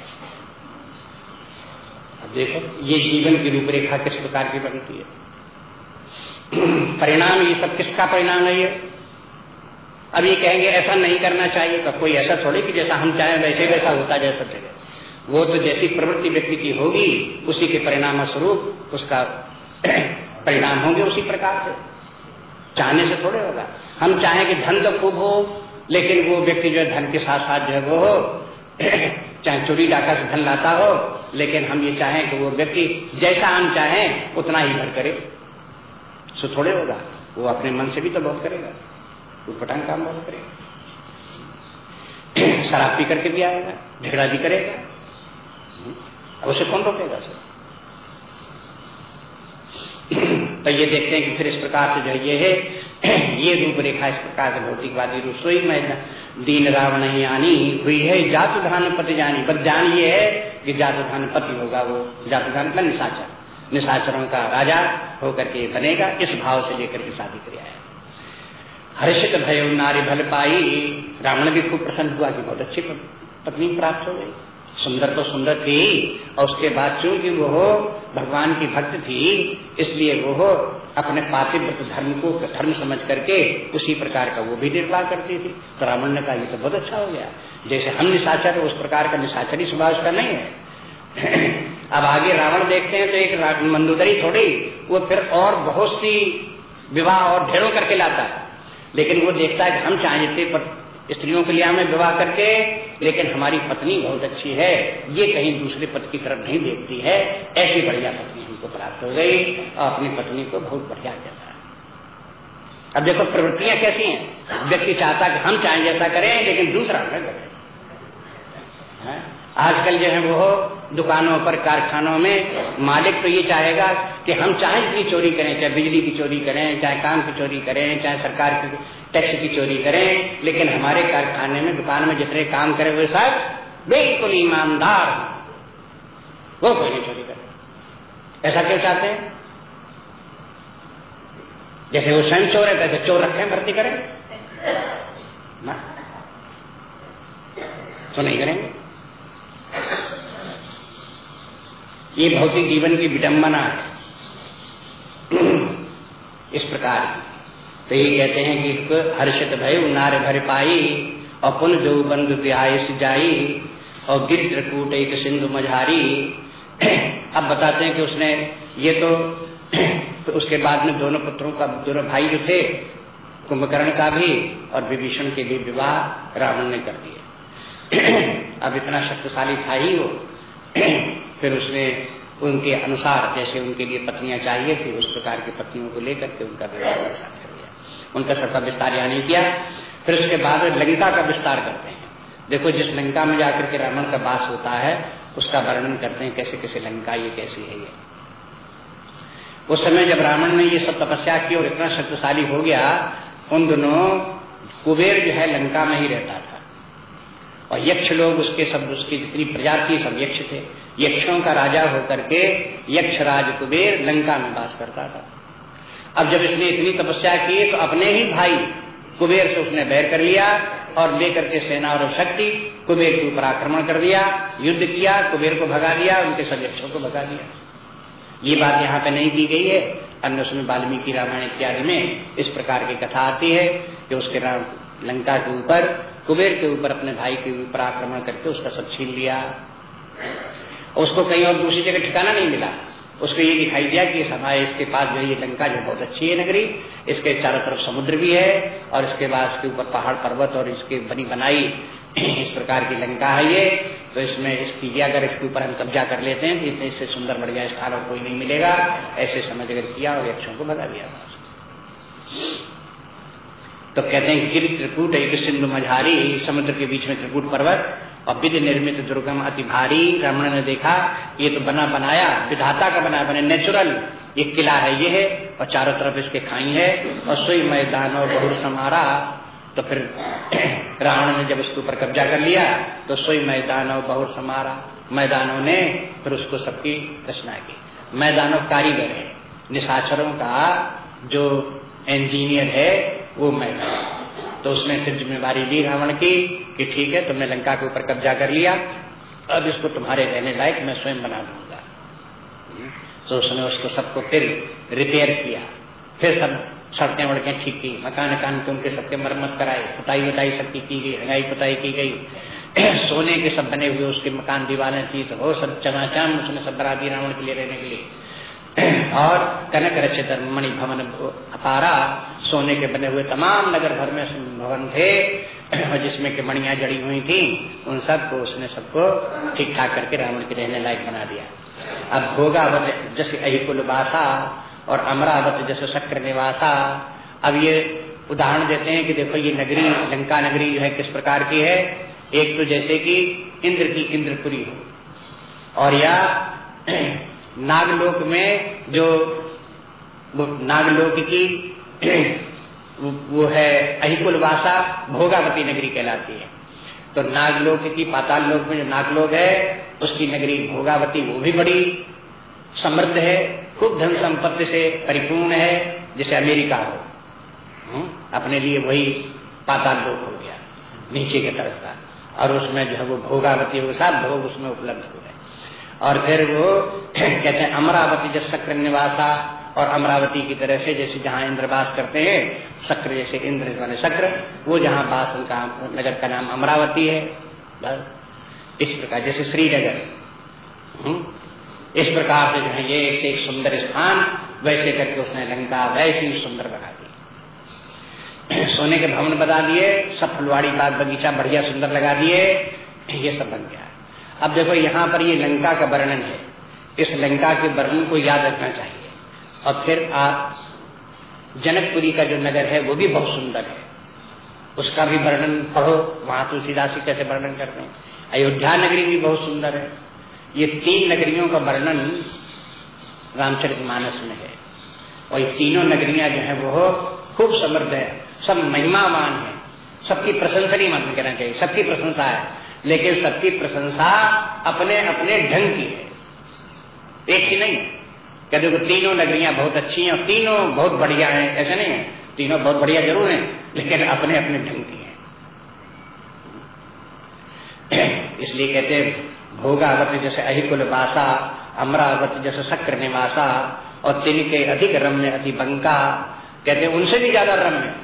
देखो ये जीवन की रूपरेखा किस प्रकार की बनती है परिणाम ये सब किसका परिणाम है ये? अब ये कहेंगे, ऐसा नहीं करना चाहिए तो कोई ऐसा थोड़ी कि जैसा हम चाहें वैसे वैसा होता जाए सब वो तो जैसी प्रवृत्ति व्यक्ति की होगी, उसी के परिणाम स्वरूप उसका परिणाम होंगे उसी प्रकार से। चाहने से थोड़े होगा। हम चाहें कि धन तो खूब हो, लेकिन वो व्यक्ति जो है धन के साथ साथ जो है वो चाहे चोरी डाका से धन लाता हो, लेकिन हम ये चाहें कि वो व्यक्ति जैसा हम चाहें, उतना ही भर करे। सो थोड़े होगा, वो अपने मन से भी तो बहुत करेगा उठपटांग काम बहुत करेगा। शराब पी करके भी आएगा, झगड़ा भी करेगा। अब उसे कौन रोकेगा सर तो ये देखते हैं कि फिर इस प्रकार से जो ये है, ये रूपरेखा इस प्रकार से भौतिकवादी रसोई में दीन रावण आनी, हुई है जात धान पति जानी। बस जान ये है कि जात धान पति होगा वो। जात धान का निशाचर। निशाचरों का राजा होकर के बनेगा, इस भाव से लेकर के शादी कर आया। हर्षित भय नारी भल पाई। रावण भी खूब प्रसन्न हुआ कि बहुत अच्छी पत्नी प्राप्त हो गई। सुंदर तो सुंदर थी और उसके बाद चूँकि वो भगवान की भक्त थी, इसलिए वो अपने पातिव्रत धर्म को धर्म समझ करके उसी प्रकार का वो भी निर्वाह करती थी। तो रावण ने कहा तो बहुत अच्छा हो गया। जैसे हम निशाचर उस प्रकार का निशाचरी स्वभाव उसका नहीं है। अब आगे रावण देखते हैं तो एक मंदोदरी थोड़ी, वो फिर और बहुत सी विवाह और ढेरों करके लाता लेकिन वो देखता है कि हम चाहे पर स्त्रियों के लिए हमें विवाह करके, लेकिन हमारी पत्नी बहुत अच्छी है। ये कहीं दूसरे पति की तरफ़ नहीं देखती है। ऐसी बढ़िया पत्नी हमको प्राप्त हो गई और अपनी पत्नी को बहुत बढ़िया कहता है। अब देखो, प्रवृत्तियाँ कैसी हैं? व्यक्ति चाहता कि हम चाहें जैसा करें, लेकिन दूसरा हमें करे आजकल जो है वो दुकानों पर, कारखानों में मालिक तो ये चाहेगा कि हम चाहे इतनी चोरी करें, चाहे बिजली की चोरी करें, चाहे काम की चोरी करें, चाहे सरकार की टैक्स की चोरी करें, लेकिन हमारे कारखाने में, दुकान में जितने काम करे, वे सब बिल्कुल ईमानदार वो कोई नहीं चोरी करे। ऐसा क्यों चाहते हैं? जैसे वो स्वयं चोर है कैसे चोर रखे भर्ती करें। ना। तो नहीं करेंगे। ये भौतिक जीवन की विडंबना है। इस प्रकार तो ये कहते हैं कि हर्षित भय नार भर पाई और पुन जो बंधु ब्यास जाई और गिरकूट एक सिंधु मझारी। अब बताते हैं कि उसने ये तो, तो उसके बाद में दोनों पुत्रों का दोनों भाई जो थे कुंभकर्ण का भी और विभीषण के भी विवाह रावण ने कर दिए अब इतना शक्तिशाली था ही वो। फिर उसने उनके अनुसार, जैसे उनके लिए पत्नियाँ चाहिए थी, उस प्रकार की पत्नियों को लेकर के उनका विवाह उनका सबका विस्तार यहाँ नहीं किया। फिर उसके बाद लंका का विस्तार करते हैं। देखो, जिस लंका में जाकर के रावण का वास होता है, उसका वर्णन करते हैं, कैसे कैसे लंका ये कैसी है ये। उस समय जब रावण ने ये सब तपस्या की और इतना शक्तिशाली हो गया, उन दोनों कुबेर जो है लंका में ही रहता था। और यक्ष लोग उसके सब, उसकी जितनी प्रजाति सब यक्ष थे। यक्षों का राजा होकर के यक्ष राज कुबेर लंका में वास करता था। अब जब इसने इतनी तपस्या की तो अपने ही भाई कुबेर से उसने बैर कर लिया और लेकर के सेना और शक्ति कुबेर के ऊपर आक्रमण कर दिया, युद्ध किया, कुबेर को भगा दिया, उनके सब यक्षों को भगा दिया। ये बात यहाँ पे नहीं की गई है। अन्य उसमें वाल्मीकि रामायण इत्यादि में इस प्रकार की कथा आती है कि उसके लंका के ऊपर कुबेर के ऊपर, अपने भाई के ऊपर आक्रमण करके उसका सब छीन लिया। उसको कहीं और दूसरी जगह ठिकाना नहीं मिला। उसको ये दिखाई दिया कि हमारे इसके पास जो ये लंका जो बहुत अच्छी है नगरी। इसके चारों तरफ़ समुद्र भी है और इसके बाद इसके ऊपर पहाड़, पर्वत और इसके बनी बनाई इस प्रकार की लंका है ये। तो इसमें इसकी अगर इसके ऊपर हम कब्जा कर लेते हैं तो इतने इससे सुंदर बढ़ गया स्थान और कोई नहीं मिलेगा। ऐसे समझ अगर किया और यक्षों को भगा दिया। तो कहते हैं गिर त्रिकूट, एक सिंधु मझारी, समुद्र के बीच में त्रिकूट पर्वत, और विधि निर्मित दुर्गम अति भारी रमण ने देखा, ये तो बना बनाया, विधाता का बना बने नेचुरल ये किला है, ये है, और चारों तरफ़ इसके खाई है, और सोई मैदान और बहुर समारा तो फिर रावण ने जब इसके ऊपर कब्जा कर लिया तो सोई मैदान और बहुत समारा मैदानों ने फिर उसको सबकी रचना की। मैदानों कारीगर है, निशाचरों का जो इंजीनियर है वो मैदान तो उसने फिर जिम्मेवारी ली रावण की कि ठीक है, तुमने लंका के ऊपर कब्जा कर लिया। अब इसको तुम्हारे रहने लायक मैं स्वयं बना दूँगा। तो उसने उसको सबको फिर रिपेयर किया। फिर सब सड़कें वड़कें ठीक की, मकान कान के उनके सबके मरम्मत कराए, पुताई वटाई सबकी की गई रंगाई पुताई की गई। सोने के सब बने हुए उसके मकान, दीवारें थी, सब वो सब चमाचाम उसने सब दी रावण के लिए रहने के लिए। और कनक रचित मणि भवन अपारा सोने के बने हुए तमाम नगर भर में भवन थे, और जिसमें के मणिया जड़ी हुई थी, उन सबको उसने सबको ठीक ठाक करके रावण के रहने लायक बना दिया। अब भोगावत जैसे अहिकुल बासा और अमरावत जैसे शक्र निवासा, अब ये उदाहरण देते हैं कि देखो ये नगरी, लंका नगरी जो है किस प्रकार की है? एक तो जैसे कि इंद्र की इंद्रपुरी हो, और या नागलोक में जो नागलोक की वो है अहिकुल वासा भोगावती नगरी कहलाती है। तो नागलोक की पाताल लोक में जो नागलोक है उसकी नगरी भोगावती वो भी बड़ी समृद्ध है खूब धन संपत्ति से परिपूर्ण है जैसे अमेरिका हो। हम्म, अपने लिए वही पाताल लोक हो गया नीचे के तरफ़ का। और उसमें जो है वो भोगावती वो सब भोग उसमें उपलब्ध हो गए। और फिर वो कहते हैं अमरावती जब शक्र निवासा और अमरावती की तरह से जैसे जहाँ इंद्रवास करते हैं शक्र जैसे इंद्र माने शक्र वो जहाँ बास उनका नगर का नाम अमरावती है। इस प्रकार जैसे श्रीनगर। हम्म, इस प्रकार से जो है ये एक से एक सुंदर स्थान वैसे करके उसने लंका वैसे सुंदर बना दी। सोने के भवन बना दिए सब फुलवाड़ी बाग बगीचा बढ़िया सुंदर लगा दिए ये सब बन गया। अब देखो, यहाँ पर ये लंका का वर्णन है। इस लंका के वर्णन को याद रखना चाहिए। और फिर आप जनकपुरी का जो नगर है, वो भी बहुत सुंदर है। उसका भी वर्णन पढ़ो, वहाँ तुलसीदास जी कैसे वर्णन करते हैं। अयोध्या नगरी भी बहुत सुंदर है। ये तीन नगरियों का वर्णन रामचरित मानस में है। और ये तीनों नगरियाँ जो है, वो खूब समृद्ध है। सब महिमावान है। सबकी प्रशंसा नहीं मान कहना चाहिए सबकी प्रशंसा है। लेकिन सबकी प्रशंसा अपने अपने ढंग की है। एक ही नहीं। है कहते को तीनों नगरियाँ बहुत अच्छी हैं तीनों बहुत बढ़िया हैं, ऐसे नहीं है। तीनों बहुत बढ़िया ज़रूर हैं, लेकिन अपने अपने ढंग की है। इसलिए कहते हैं, भोगावत जैसे अहिकुल वासा, अमरावत जैसे शक्र निवासा, और तिनके अधिक रम्य अति बंका। कहते हैं, उनसे भी ज़्यादा रम्य।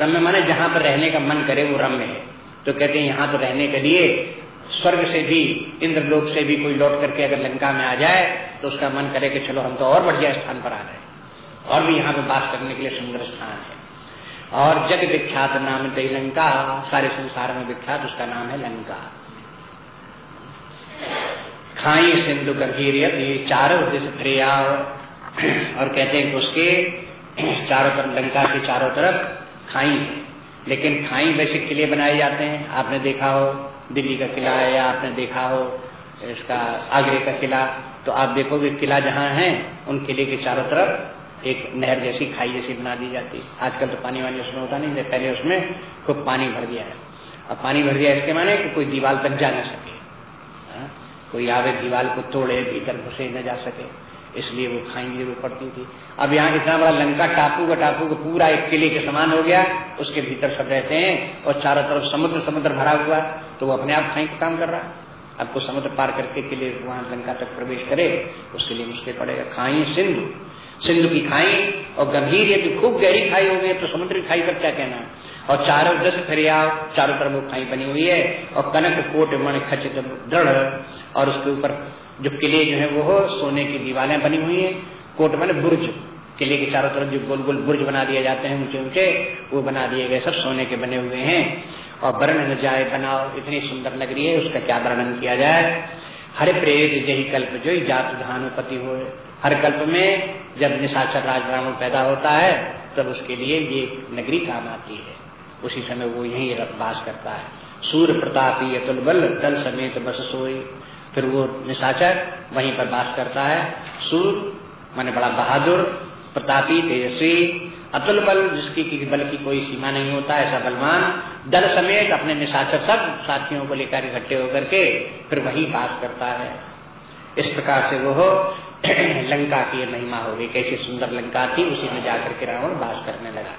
रम्य माने जहाँ पर रहने का मन करे, वो रम्य है। तो कहते हैं, यहाँ तो रहने के लिए स्वर्ग से भी, इंद्रलोक से भी कोई लौट करके अगर लंका में आ जाए तो उसका मन करे कि चलो हम तो और बढ़िया स्थान पर आ गए और भी यहाँ पे बास करने के लिए सुंदर स्थान है। और जग विख्यात नाम दई लंका, सारे संसार में विख्यात उसका नाम है लंका। खाई सिंधु गंभीर चारों दिश और कहते हैं उसके चारों तरफ़, लंका के चारों तरफ़ खाई है। लेकिन खाई वैसे किले बनाए जाते हैं। आपने देखा हो, दिल्ली का किला है या आपने देखा हो, इसका आगरे का किला। तो आप देखोगे किला जहाँ है उन किले के चारों तरफ़ एक नहर जैसी खाई जैसी बना दी जाती। है आजकल तो पानी वानी उसमें होता नहीं पहले उसमें खूब पानी भर दिया है। और पानी भर दिया इसके माने कि कोई दीवार तक जा ना सके। हाँ? कोई आवे दीवार को तोड़े, भीतर घुसे न जा सके। इसलिए वो खाएँगे वो पड़ती थी। अब यहाँ इतना बड़ा लंका टापू का टापू का पूरा एक किले के समान हो गया, उसके भीतर सब रहते हैं और चारों तरफ़ समुद्र समुद्र भरा हुआ तो वो अपने आप खाई का काम कर रहा। है आपको समुद्र पार करके के लिए वहाँ लंका तक प्रवेश करे, उसके लिए मुश्किल पड़ेगा। खाई सिंधु। सिंधु की खाई और गंभीर यदि खूब गहरी खाई हो गई तो समुद्र की खाई पर क्या कहना? और चारों दस फेरिया चारों तरफ़ वो खाई बनी हुई है और कनक, कोट, मण खचित दृढ़ और उसके ऊपर जो किले जो है वो सोने की दीवारें बनी हुई है, कोट मन बुर्ज किले के चारों तरफ़ जो गोल गोल बुर्ज बना दिए जाते हैं ऊँचे ऊँचे वो बना दिए गए सब सोने के बने हुए हैं। और वर्णन जाए बनाओ इतनी सुंदर नगरी है, उसका क्या वर्णन किया जाए? हर प्रेत यही कल्प जो जात धानुपति हो। हर कल्प में जब निशाचर राज पैदा होता है, तब उसके लिए ये नगरी काम आती है। उसी समय वो यही वास करता है। सूर्य प्रतापी अतुल बल, तल समेत बस सोई। फिर वो निशाचर वहीं पर वास करता है। सूर्य माने बड़ा बहादुर, प्रतापी, तेजस्वी, अतुल बल, जिसकी की बल की कोई सीमा नहीं होता, ऐसा बलवान, दल समेत अपने निशाचर सब साथियों को लेकर इकट्ठे होकर के फिर वही पास करता है। इस प्रकार से वो लंका की महिमा हो गई। कैसी सुंदर लंका थी, उसी में जाकर के रावण बास करने लगा।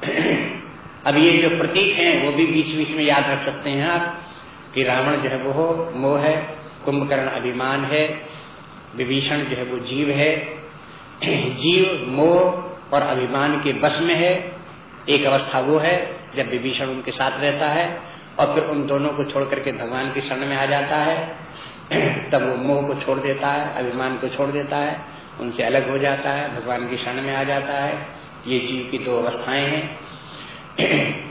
अब ये जो प्रतीक हैं, वो भी बीच बीच में याद रख सकते हैं आप। कि रावण जो है वो मोह है, कुंभकर्ण अभिमान है, विभीषण जो है वो जीव है। जीव, मोह और अभिमान के बस में है। एक अवस्था वो है जब विभीषण उनके साथ रहता है और फिर उन दोनों को छोड़ करके भगवान की शरण में आ जाता है। तब वो मोह को छोड़ देता है, अभिमान को छोड़ देता है, उनसे अलग हो जाता है, भगवान की शरण में आ जाता है। ये जीव की दो अवस्थाएँ हैं।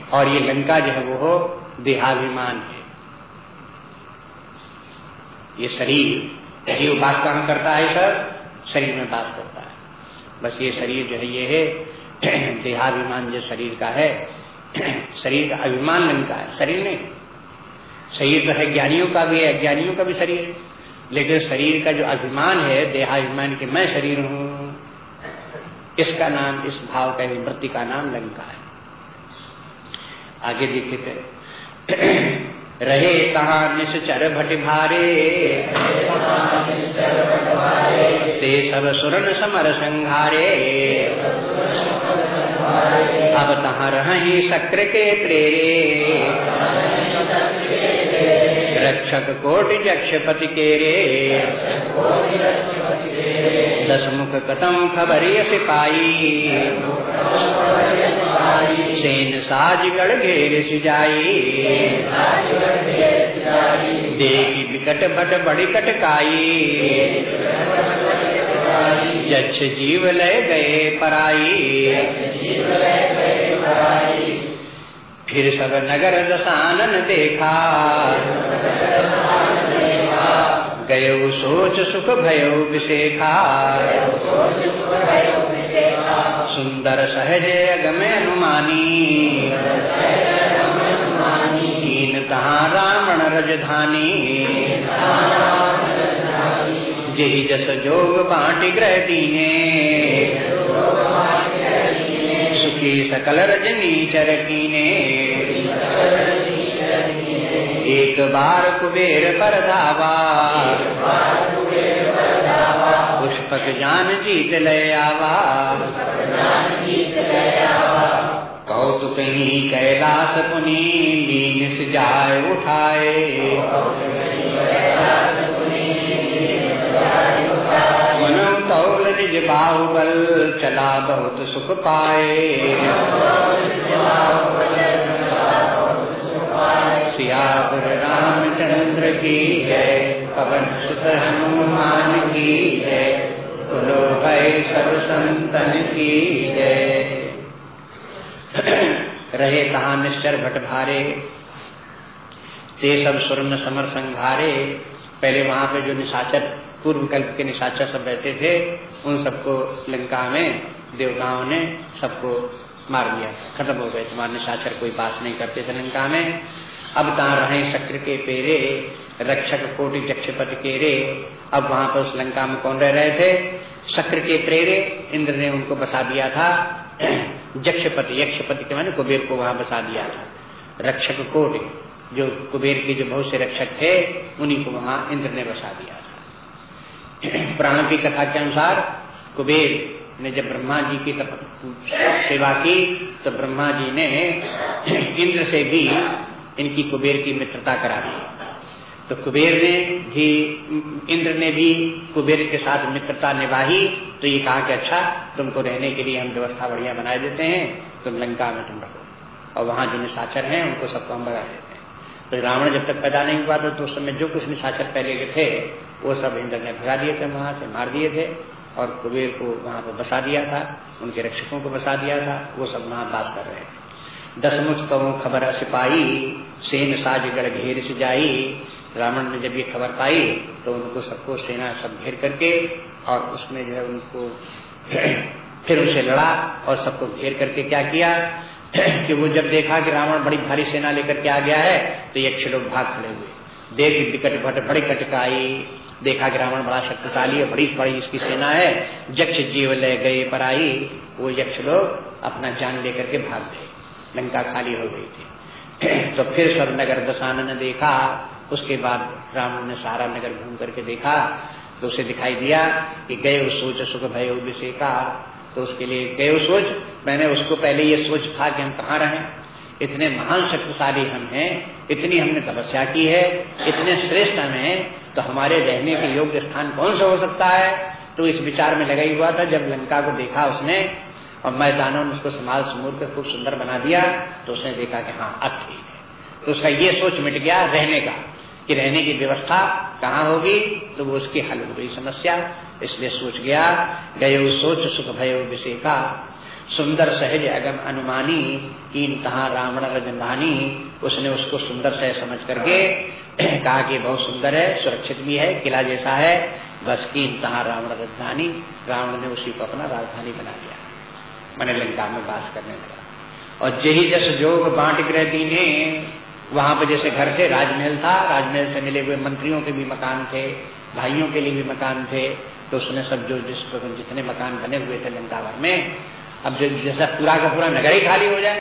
और ये लंका जो है वो देहाभिमान है। ये शरीर जीव बात कहाँ करता है सर? शरीर में बात करता है। बस ये शरीर जो है, ये है, देहाभिमान जो शरीर का है, शरीर का अभिमान नहीं का है, शरीर नहीं। शरीर तो है, ज्ञानियों का भी है अज्ञानियों का भी शरीर है। लेकिन शरीर का जो अभिमान है, देहाभिमान के मैं शरीर हूँ, इसका नाम, इस भाव का वृत्ति का नाम लंका है। आगे देखिए रहे कहा निश्चर भट भारे। ते सब सुरन समर संघारे अब तहाँ रही शक्र के प्रेरे। रक्षक कोटि जक्षपति के रे। दस मुख कतम खबर सिपाही। सेन साजगढ़ घेर सिजाई। देखी विकट बट बड़ी कटकाई। जक्ष जीव लय गए पराई। फिर सब नगर दसानन देखा। गयो सोच सुख भयो विशेखा। सुंदर सहज अगमे अनुमानी। कीन कहा रावण रजधानी। जही जस जोग बांटी ग्रह दीने सुखी सकल रजनी चर चरकीने। एक बार कुबेर पर धावा। पुष्पक जान जीत ले आवा। कौतुक ही कैलाश पुनी जाय उठाए। निज बाहुबल, चला बहुत सुख पाए। सियापुर रामचंद्र की है पवन सुत हनुमान की भाई सब संतन की है रहे कहा निश्चर भट भारे? ते सब स्वर्ण समर संघारे। पहले वहाँ पे जो निशाचर, पूर्व कल्प के निशाचर सब रहते थे, उन सबको लंका में देवताओं ने सबको मार दिया। खत्म हो गए। तुम्हारे निशाचर कोई बात नहीं करते थे लंका में। अब कहा रहे शक्र के पेरे, रक्षक कोटि जक्षपति केरे अब वहाँ पर उस लंका में कौन रह रहे थे? शक्र के प्रेरे, इंद्र ने उनको बसा दिया था। जक्षपति यक्षपति के मैंने कुबेर को वहाँ बसा दिया था। रक्षक कोटि, जो कुबेर के जो बहुत से रक्षक थे, उन्हीं को वहाँ इंद्र ने बसा दिया था। प्राण की कथा के अनुसार कुबेर ने जब ब्रह्मा जी की सेवा की तो ब्रह्मा जी ने इंद्र से भी इनकी कुबेर की मित्रता करा दी। तो कुबेर ने भी, इंद्र ने भी कुबेर के साथ मित्रता निभाई। तो ये कहा कि अच्छा तुमको रहने के लिए हम व्यवस्था बढ़िया बना देते हैं, तुम लंका में तुम रहो। और वहाँ जो निशाचर हैं, उनको सबको हम बना देते हैं। तो रावण जब तक पैदा नहीं हुआ था तो उस समय जो कुछ निशाचर पहले के थे, वो सब इंद्र ने भगा दिए थे वहाँ से, मार दिए थे। और कुबेर को वहाँ पर बसा दिया था, उनके रक्षकों को बसा दिया था, वो सब वहाँ बास कर रहे थे। दसमुख कहो खबर सिपाही, सेन साजगढ़ घेर से जाई रावण ने जब ये खबर पाई तो उनको सबको सेना सब घेर करके और उसमें जो है उनको फिर उनसे लड़ा और सबको घेर करके क्या किया? कि वो जब देखा कि रावण बड़ी भारी सेना लेकर के आ गया है तो यक्ष लोग भाग खड़े हुए। देख विकट भट बड़ी कटकाई। देखा कि रावण बड़ा शक्तिशाली है बड़ी बड़ी इसकी सेना है। यक्ष जीव ले गए पर आई वो यक्ष लोग अपना जान लेकर के भाग गए। लंका खाली हो गई थी। तो फिर सब नगर दशानन ने देखा, उसके बाद रावण ने सारा नगर घूम करके देखा तो उसे दिखाई दिया कि गए सोच सुख भय विषय का तो उसके लिए गए सोच, मैंने उसको पहले ये सोच था कि हम कहाँ रहे? इतने महान शक्तिशाली हम हैं, इतनी हमने तपस्या की है, इतने श्रेष्ठ हम हैं तो हमारे रहने के योग्य स्थान कौन सा हो सकता है? तो इस विचार में लगा हुआ था, जब लंका को देखा उसने और मैदानों ने उसको समाज समूह कर खूब सुंदर बना दिया तो उसने देखा कि हाँ अब ठीक है। तो उसका ये सोच मिट गया रहने का, कि रहने की व्यवस्था कहाँ होगी? तो वो उसकी हल हो गई समस्या, इसलिए सोच गया, गए सोच सुख भय विषय का सुंदर सहज अगम अनुमानी, कीन कहा रावण रजनानी उसने उसको सुंदर सहज समझ करके कहा कि बहुत सुंदर है, सुरक्षित भी है, किला जैसा है, बस कीन कहा रावण राजधानी रावण ने उसी को अपना राजधानी बना लिया मैंने लंका में वास करने लगा। और जही जस जोग बांट ग्रह दीने वहाँ पर जैसे घर थे, राजमहल था, राजमहल से मिले हुए मंत्रियों के भी मकान थे, भाइयों के लिए भी मकान थे तो उसने सब जो जिस जितने मकान बने हुए थे लंकावर में, अब जैसा पूरा का पूरा नगर ही खाली हो जाए।